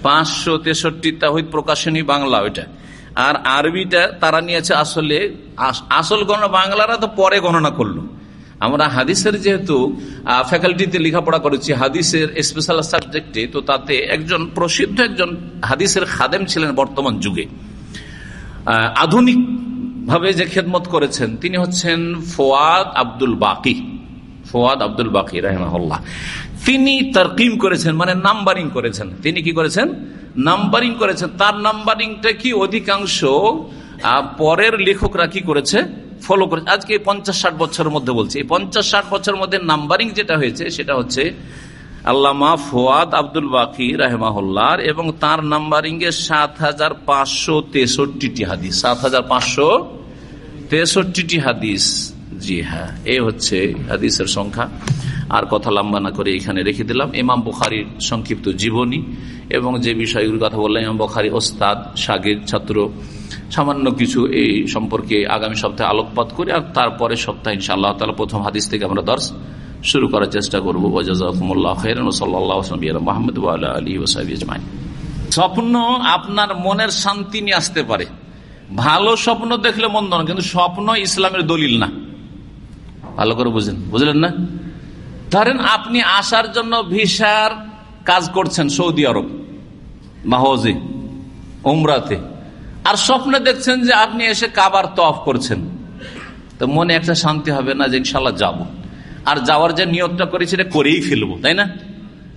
Speaker 2: পাঁচশো তেষট্টি তাহিদ প্রকাশনী বাংলা ওইটা। আর আরবিটা তারা নিয়েছে আসলে আসল গণনা বাংলারা তো পরে গণনা করল। আমরা হাদিসের যেহেতু ফ্যাকাল্টিতে লেখাপড়া করেছি, হাদিসের স্পেশাল সাবজেক্টে তো তাতে একজন প্রসিদ্ধ একজন হাদিসের খাদেম ছিলেন বর্তমান যুগে। আধুনিক ভাবে যে খেদমত করেছেন, তিনি হচ্ছেন ফোয়াদ আব্দুল বাকি। ফোয়াদ আব্দুল বাকি রাহমাল্লাহ তিনি তারকিম করেছেন মানে নাম্বারিং করেছেন। তিনি কি করেছেন? নাম্বারিং করেছেন। তার নাম্বারিংটা কি? অধিকাংশ পরের লেখকরা কি করেছে? ফলো করেছে। আজকে পঞ্চাশ ষাট বছরের মধ্যে বলছি। এই পঞ্চাশ ষাট বছরের মধ্যে নাম্বারিং যেটা হয়েছে, সেটা হচ্ছে আল্লামা ফোয়াদ আব্দুল বাকি রাহেমাহুল্লার এবং তার নাম্বারিং এ সাত হাজার পাঁচশো তেষট্টি হাদিস। সাত হাজার পাঁচশো তেষট্টি হাদিস। জি হ্যাঁ এই হচ্ছে হাদিসের সংখ্যা। আর কথা লম্বা না করে এখানে রেখে দিলাম। ইমাম বুখারির সংক্ষিপ্ত জীবনী এবং যে বিষয়গুলির কথা বললাম, ইমাম বুখারি ওস্তাদ সাগের ছাত্র সামান্য কিছু এই সম্পর্কে আগামী সপ্তাহে আলোকপাত করি আর তারপরে সপ্তাহে ইনশাআল্লাহ তালা প্রথম হাদিস থেকে আমরা দর্শ শুরু করার চেষ্টা করব। আলী স্বপ্ন আপনার মনের শান্তি নিয়ে আসতে পারে। ভালো স্বপ্ন দেখলে মন্দ না, কিন্তু স্বপ্ন ইসলামের দলিল না। ভালো করে বুঝলেন বুঝলেন না? ধরেন আপনি আসার জন্য ভিসার কাজ করছেন সৌদি আরব, মাহজে, উমরাতে। আর স্বপ্নে দেখছেন যে আপনি এসে কাবার তফ করছেন। তো মনে একটা শান্তি হবে না যে ইনশাল্লাহ যাব। আর যাওয়ার যে নিয়োগটা করেছি করেই ফেলব, তাই না?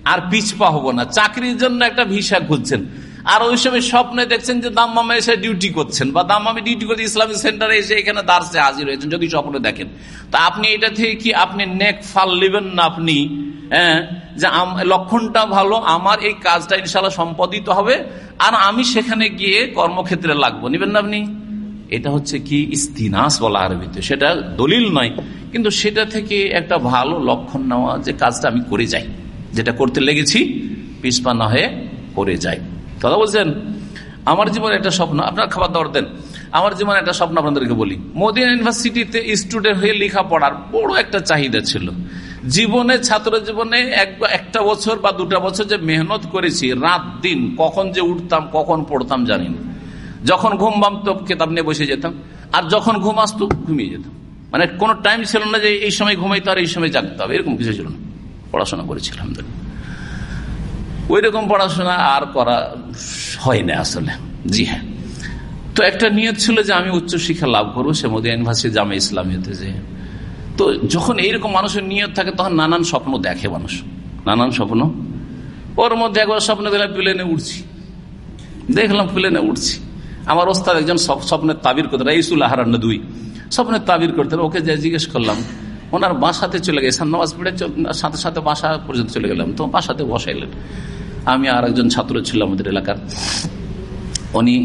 Speaker 2: আর পিছপা হব না। চাকরির জন্য একটা ভিসা খুঁজছেন। আর ওই সময় স্বপ্নে দেখছেন যে দাম্মামে এসে ডিউটি করছেন বা দাম্মামে ডিউটি করছে ইসলামিক সেন্টারে এসে এখানে দার্সে হাজির হয়েছেন, যদি স্বপ্নে দেখেন। তা আপনি এটা থেকে কি আপনি নেক ফাল নেবেন না আপনি? হ্যাঁ? যে লক্ষণটা ভালো, আমার এই কাজটা ইনশাল্লাহ সম্পাদিত হবে, আর আমি সেখানে গিয়ে কর্মক্ষেত্রে লাগবো। নিবেন না আপনি? এটা হচ্ছে কি ইস্তিনাস বলা আরবিতে। সেটা দলিল নয়, কিন্তু সেটা থেকে একটা ভালো লক্ষণ নেওয়া যে কাজটা আমি করে যাই। যেটা করতে লেগেছি পিসপা না হয়ে করে যাই। কথা বলছেন, আমার জীবনে একটা স্বপ্ন, আপনার খাবার দাবার দেন। আমার জীবনে একটা স্বপ্ন আপনাদেরকে বলি। মোদিনা ইউনিভার্সিটিতে স্টুডেন্ট হয়ে লেখা পড়ার বড় একটা চাহিদা ছিল। জীবনে, ছাত্র জীবনে একটা বছর বা দুটা বছর যে মেহনত করেছি, রাত দিন, কখন যে উঠতাম, কখন পড়তাম জানি না। যখন ঘুম তো কেতাব নিয়ে বসে যেতাম। আর যখন ঘুম আসতো, ঘুমিয়ে যেতাম। মানে কোনো টাইম ছিল না যে এই সময় ঘুমাইতো আর এই সময় জাগতে। হবে এরকম কিছু ছিল না। পড়াশোনা করেছি, আলহামদুলিল্লাহ। ওই রকম পড়াশোনা আর করা হয় না আসলে। জি হ্যাঁ। তো একটা নিয়ত ছিল যে আমি উচ্চশিক্ষা লাভ করব, সে মোদী ইউনিভার্সিটি জামে ইসলামীতে যে। তো যখন এইরকম মানুষের নিয়ত থাকে, তখন নানান স্বপ্ন দেখে মানুষ। নানান স্বপ্ন। ওর মধ্যে একবার স্বপ্ন দেখলাম, প্লেনে উঠছি দেখলাম, প্লেনে উঠছি আমার ওস্তাদ একজন স্বপ্নের তাবির করতেন ইসুল আহারান্ন দুই স্বপ্নের তাবির করতেন, ওকে যে জিজ্ঞেস করলাম, ওনার বাসাতে চলে গেছে নামাজ পড়ে সাথে সাথে বাসা পর্যন্ত চলে গেলাম। তো বাসাতে বসাইলেন। আমি আর একজন ছাত্র ছিল আমাদের এলাকার। উনি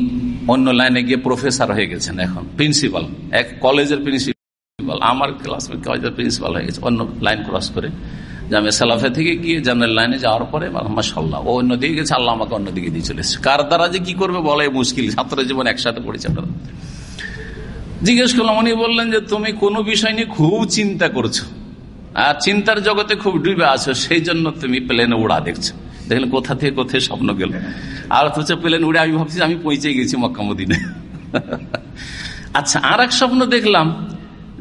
Speaker 2: অন্য লাইনে গিয়ে প্রফেসর হয়ে গেছেন এখন প্রিন্সিপাল এক কলেজের প্রিন্সিপাল আমার ক্লাসমেট কলেজের প্রিন্সিপাল হয়ে গেছে। অন্য লাইন ক্রস করে থেকে গিয়ে লাইনে যাওয়ার পরে ও অন্যদিকে আমাকে অন্যদিকে দিয়ে চলেছে কার দ্বারা যে কি করবে বলাই মুশকিল, ছাত্র জীবন একসাথে জিজ্ঞেস করলাম, উনি বললেন যে, তুমি কোনো বিষয় নিয়ে খুব চিন্তা করছ, আর চিন্তার জগতে খুব ডুবে আছো, সেই জন্য তুমি প্লেনে উড়া দেখছ। দেখলে কোথা থেকে কোথায় স্বপ্ন গেল। আর হচ্ছে প্লেন উড়ে, আমি ভাবছি আমি পৌঁছে গেছি মক্কামুদিনে আচ্ছা আর এক স্বপ্ন দেখলাম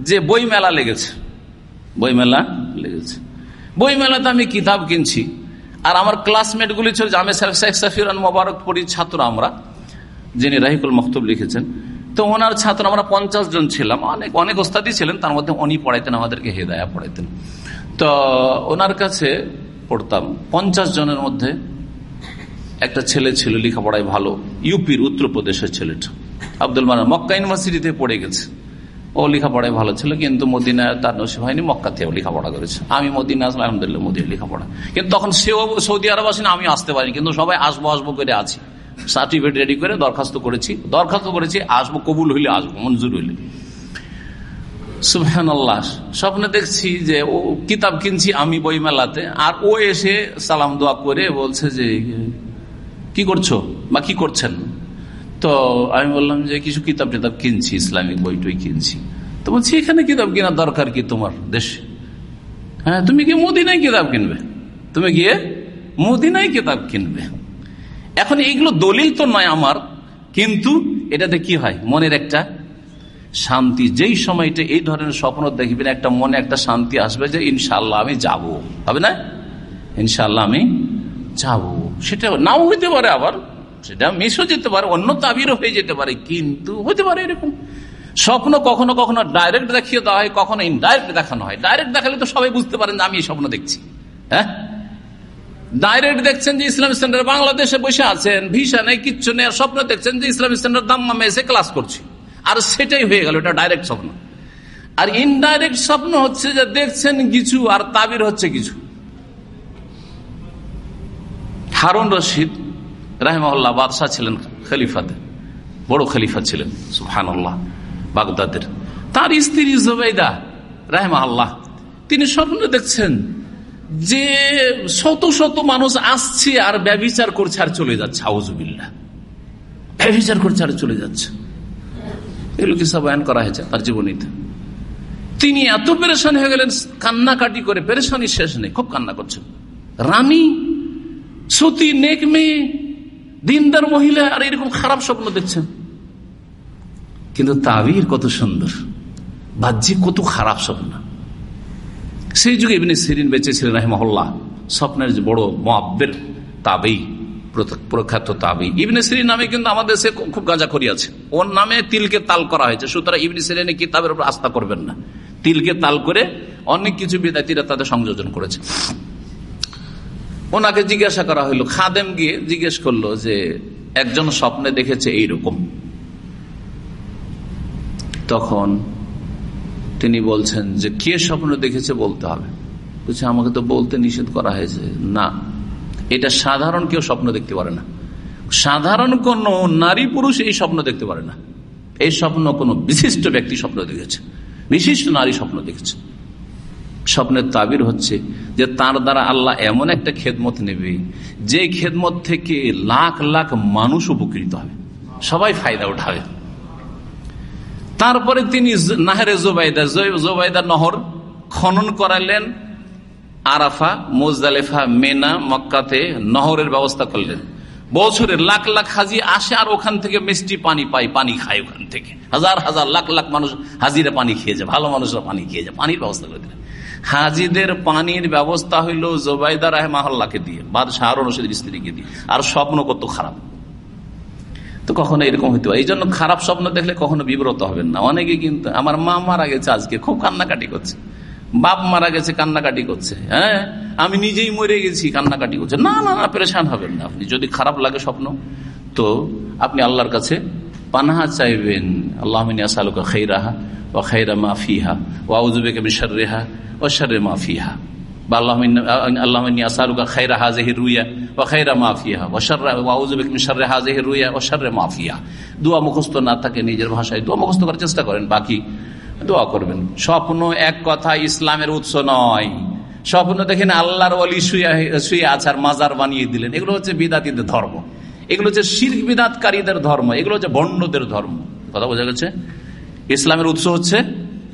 Speaker 2: যে বই মেলা লেগেছে। বই মেলা লেগেছে। বই মেলাতে আমি কিতাব কিনছি। আর আমার ক্লাসমেট গুলি ছিল জামে সাফিরান মোবারক পড়ি ছাত্র আমরা, যিনি রাহিকুল মখতুব লিখেছেন। তো ওনার ছাত্র, আমরা পঞ্চাশ জন ছিলাম। অনেক অনেক ওস্তাদি ছিলেন, তার মধ্যে উনি পড়াইতেন, আমাদেরকে হেদায়া পড়াইতেন। তো ওনার কাছে পড়তাম। পঞ্চাশ জনের মধ্যে একটা ছেলে ছিল, লেখাপড়ায় ভালো, ইউপির উত্তরপ্রদেশের ছেলেটা। আব্দুল মান মক্কা ইউনিভার্সিটিতে পড়ে গেছে। ও লেখাপড়ায় ভালো ছিল, কিন্তু মদিনা তার নসিব হয়নি, মক্কাতেও লেখাপড়া করেছে। আমি মদিনা আসলাম, আলহামদুলিল্লাহ মোদির লেখাপড়া। কিন্তু তখন সেও সৌদি আরব আসেন আমি আসতে পারি কিন্তু সবাই আসব আসব করে আছি। সার্টিফিকেট রেডি করে দরখাস্ত করেছি। দরখাস্ত করেছি, আসব, কবুল হইলে আসব, মঞ্জুর হইলে। সুবহানাল্লাহ, স্বপ্নে দেখছি যে ও কিতাব কিনছি আমি বই মেলাতে আর ও এসে সালাম দোয়া করে বলছে যে, কি করছ বা কি করছেন? তো আমি বললাম যে, কিছু কিতাব টিতাব কিনছি, ইসলামিক বই টই কিনছি। তো বলছি, এখানে কিতাব কেনার দরকার কি তোমার দেশে? হ্যাঁ তুমি কি মদিনায় কিতাব কিনবে? তুমি গিয়ে মদিনায় কিতাব কিনবে। এখন এইগুলো দলিল তো নয় আমার, কিন্তু এটাতে কি হয়? মনের একটা শান্তি, যেই সময়টা এই ধরনের স্বপ্ন দেখবেন, একটা মনে একটা শান্তি আসবে যে ইনশাল্লাহ আমি যাব। হবে না? ইনশাল্লাহ আমি যাব। সেটা নাও হইতে পারে আবার, সেটা মিশও যেতে পারে, অন্য তাবিরও হয়ে যেতে পারে, কিন্তু হতে পারে এরকম। স্বপ্ন কখনো কখনো ডাইরেক্ট দেখিয়ে দেওয়া হয়, কখনো ইনডাইরেক্ট দেখানো হয়। ডাইরেক্ট দেখালে তো সবাই বুঝতে পারেন যে, আমি এই স্বপ্ন দেখছি। হ্যাঁ? ডাইরেক্ট দেখছেন যে ইসলাম সেন্টার বাংলাদেশে বসে আছেন, ভিসা নেই, কিচ্ছু নেই স্বপ্ন দেখছেন যে ইসলাম সেন্টার দাম্মামে এসে ক্লাস করছি। আর সেটাই হয়ে গেল, এটা ডাইরেক্ট স্বপ্ন। আর ইনডাইরেক্ট স্বপ্ন হচ্ছে যে দেখছেন কিছু আর তাবির হচ্ছে কিছু। হারুন রশিদ রাহেমহল্লা বাদশাহ ছিলেন খলিফাতে, বড় খলিফা ছিলেন সুহানাল্লাহ বাগদাদের। তার স্ত্রী জুবাইদা রাহেমাল্লাহ তিনি স্বপ্ন দেখছেন যে শত শত মানুষ আসছে আর ব্যবচার করছে আর চলে যাচ্ছে আউজুবিল্লা ব্যবচার করছে আর চলে যাচ্ছে। এগুলো সব বয়ান করা হয়েছে, তার জীবনীতে। তিনি এত পেরেশান হয়ে গেলেন, কান্নাকাটি করে, পেরেশানি শেষ নেই, খুব কান্না করছেন। রানী, সতী, নেক মেয়ে, দিনদার মহিলা, আর এরকম খারাপ স্বপ্ন দেখছেন। কিন্তু তাবির কত সুন্দর, বাহ্যিক কত খারাপ স্বপ্ন। সেই যুগে ইবনে সিরিন বেঁচে ছিলেন রাহিমহল্লা স্বপ্নের বড় মহাব্বের তাবেই প্রখ্যাত তাবি। ইবনে সিরিন নামে কিন্তু আমাদের দেশে খুব গাঁজা করি আছে। ওর নামে তিলকে তাল করা হয়েছে। সুতরাং ইবনে সিরিনে কিতাবের উপর আস্থা করবেন না। তিলকে তাল করে অনেক কিছু বিদাতিরা তাদের সংযোজন করেছে। ওনাকে জিজ্ঞাসা করা হইল, খাদেম গিয়ে জিজ্ঞেস করল যে, একজন স্বপ্নে দেখেছে এইরকম। তখন তিনি বলছেন যে, কে স্বপ্ন দেখেছে বলতে হবে। বলছে, আমাকে তো বলতে নিষেধ করা হয়েছে। না এটা সাধারণ কেউ স্বপ্ন দেখতে পারে না। সাধারণ কোন নারী পুরুষ এই স্বপ্ন দেখতে পারে না। এই স্বপ্ন কোন বিশিষ্ট ব্যক্তি স্বপ্ন দেখেছে। বিশিষ্ট নারী স্বপ্ন দেখেছে। স্বপ্নের তাবির হচ্ছে যে তার দ্বারা আল্লাহ এমন একটা খেদমত নেবে, যে খেদমত থেকে লাখ লাখ মানুষ উপকৃত হবে। সবাই ফায়দা উঠাবে। তারপরে তিনি নাহেরে জোবাইদা জোবাইদা নহর খনন করালেন। আরাফা, মোজদালেফা, মেনা, মক্কাতে নহরের ব্যবস্থা করলেন। বছরে লাখ লাখ হাজি আসে আর ওখান থেকে মিষ্টি পানি পাই পানি খায় ওখান থেকে। হাজার হাজার লাখ লাখ মানুষ হাজিরা পানি খেয়ে যায়, ভালো মানুষরা পানি খেয়ে যায়, পানির ব্যবস্থা করে দিলেন। হাজিদের পানির ব্যবস্থা হইল জোবাইদা রাহেমাহাল্লাকে দিয়ে, বাদশাহ আরও রশিদের স্ত্রীকে দিয়ে। আর স্বপ্ন কত খারাপ। তো কখনো এরকম হইতে। পারে এই জন্য খারাপ স্বপ্ন দেখলে কখনো বিব্রত হবেন না। অনেকে কিন্তু, আমার মা মারা গেছে আজকে, খুব কান্নাকাটি করছে। বাপ মারা গেছে, কান্নাকাটি করছে হ্যাঁ? আমি নিজেই মরে গেছি, কান্নাকাটি করছে। না না না, পরেশান হবেন না আপনি। যদি খারাপ লাগে স্বপ্ন, তো আপনি আল্লাহর কাছে পানাহা চাইবেন। আল্লাহ আসালুকা খেরাহা ও খেরা মাফিহা ও আউজুবেকে বিশারেহা ও শারে মাফিহা বা আল্লাহ আল্লাহ আসালুকা খেরা হাজেহি রুইয়া ও মাফিয়া ও শারে হাজেহি রুইয়া ও শারে মাফিয়া দোয়া মুখস্থ না থাকে নিজের ভাষায়, দোয়া মুখস্থ করার চেষ্টা করেন। বাকি দোয়া করবেন। স্বপ্ন এক কথা ইসলামের উৎস নয়। স্বপ্ন দেখেন আল্লাহর অলি শুয়ে শুয়ে আছে মাজার বানিয়ে দিলেন। এগুলো হচ্ছে বিদাতিদের ধর্ম। এগুলো হচ্ছে শির্ক বিদাতকারীদের ধর্ম। এগুলো হচ্ছে বন্ডদের ধর্ম। কথা বোঝা গেছে? ইসলামের উৎস হচ্ছে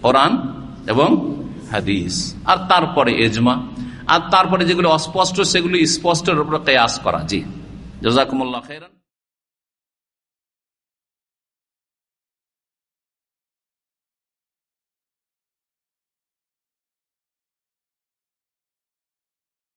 Speaker 2: কোরআন এবং হাদিস। আর তারপরে এজমা। আর তারপরে যেগুলো অস্পষ্ট, সেগুলো স্পষ্টের উপর কেয়াস করা। জি। জাজাকুমুল্লাহ খেরান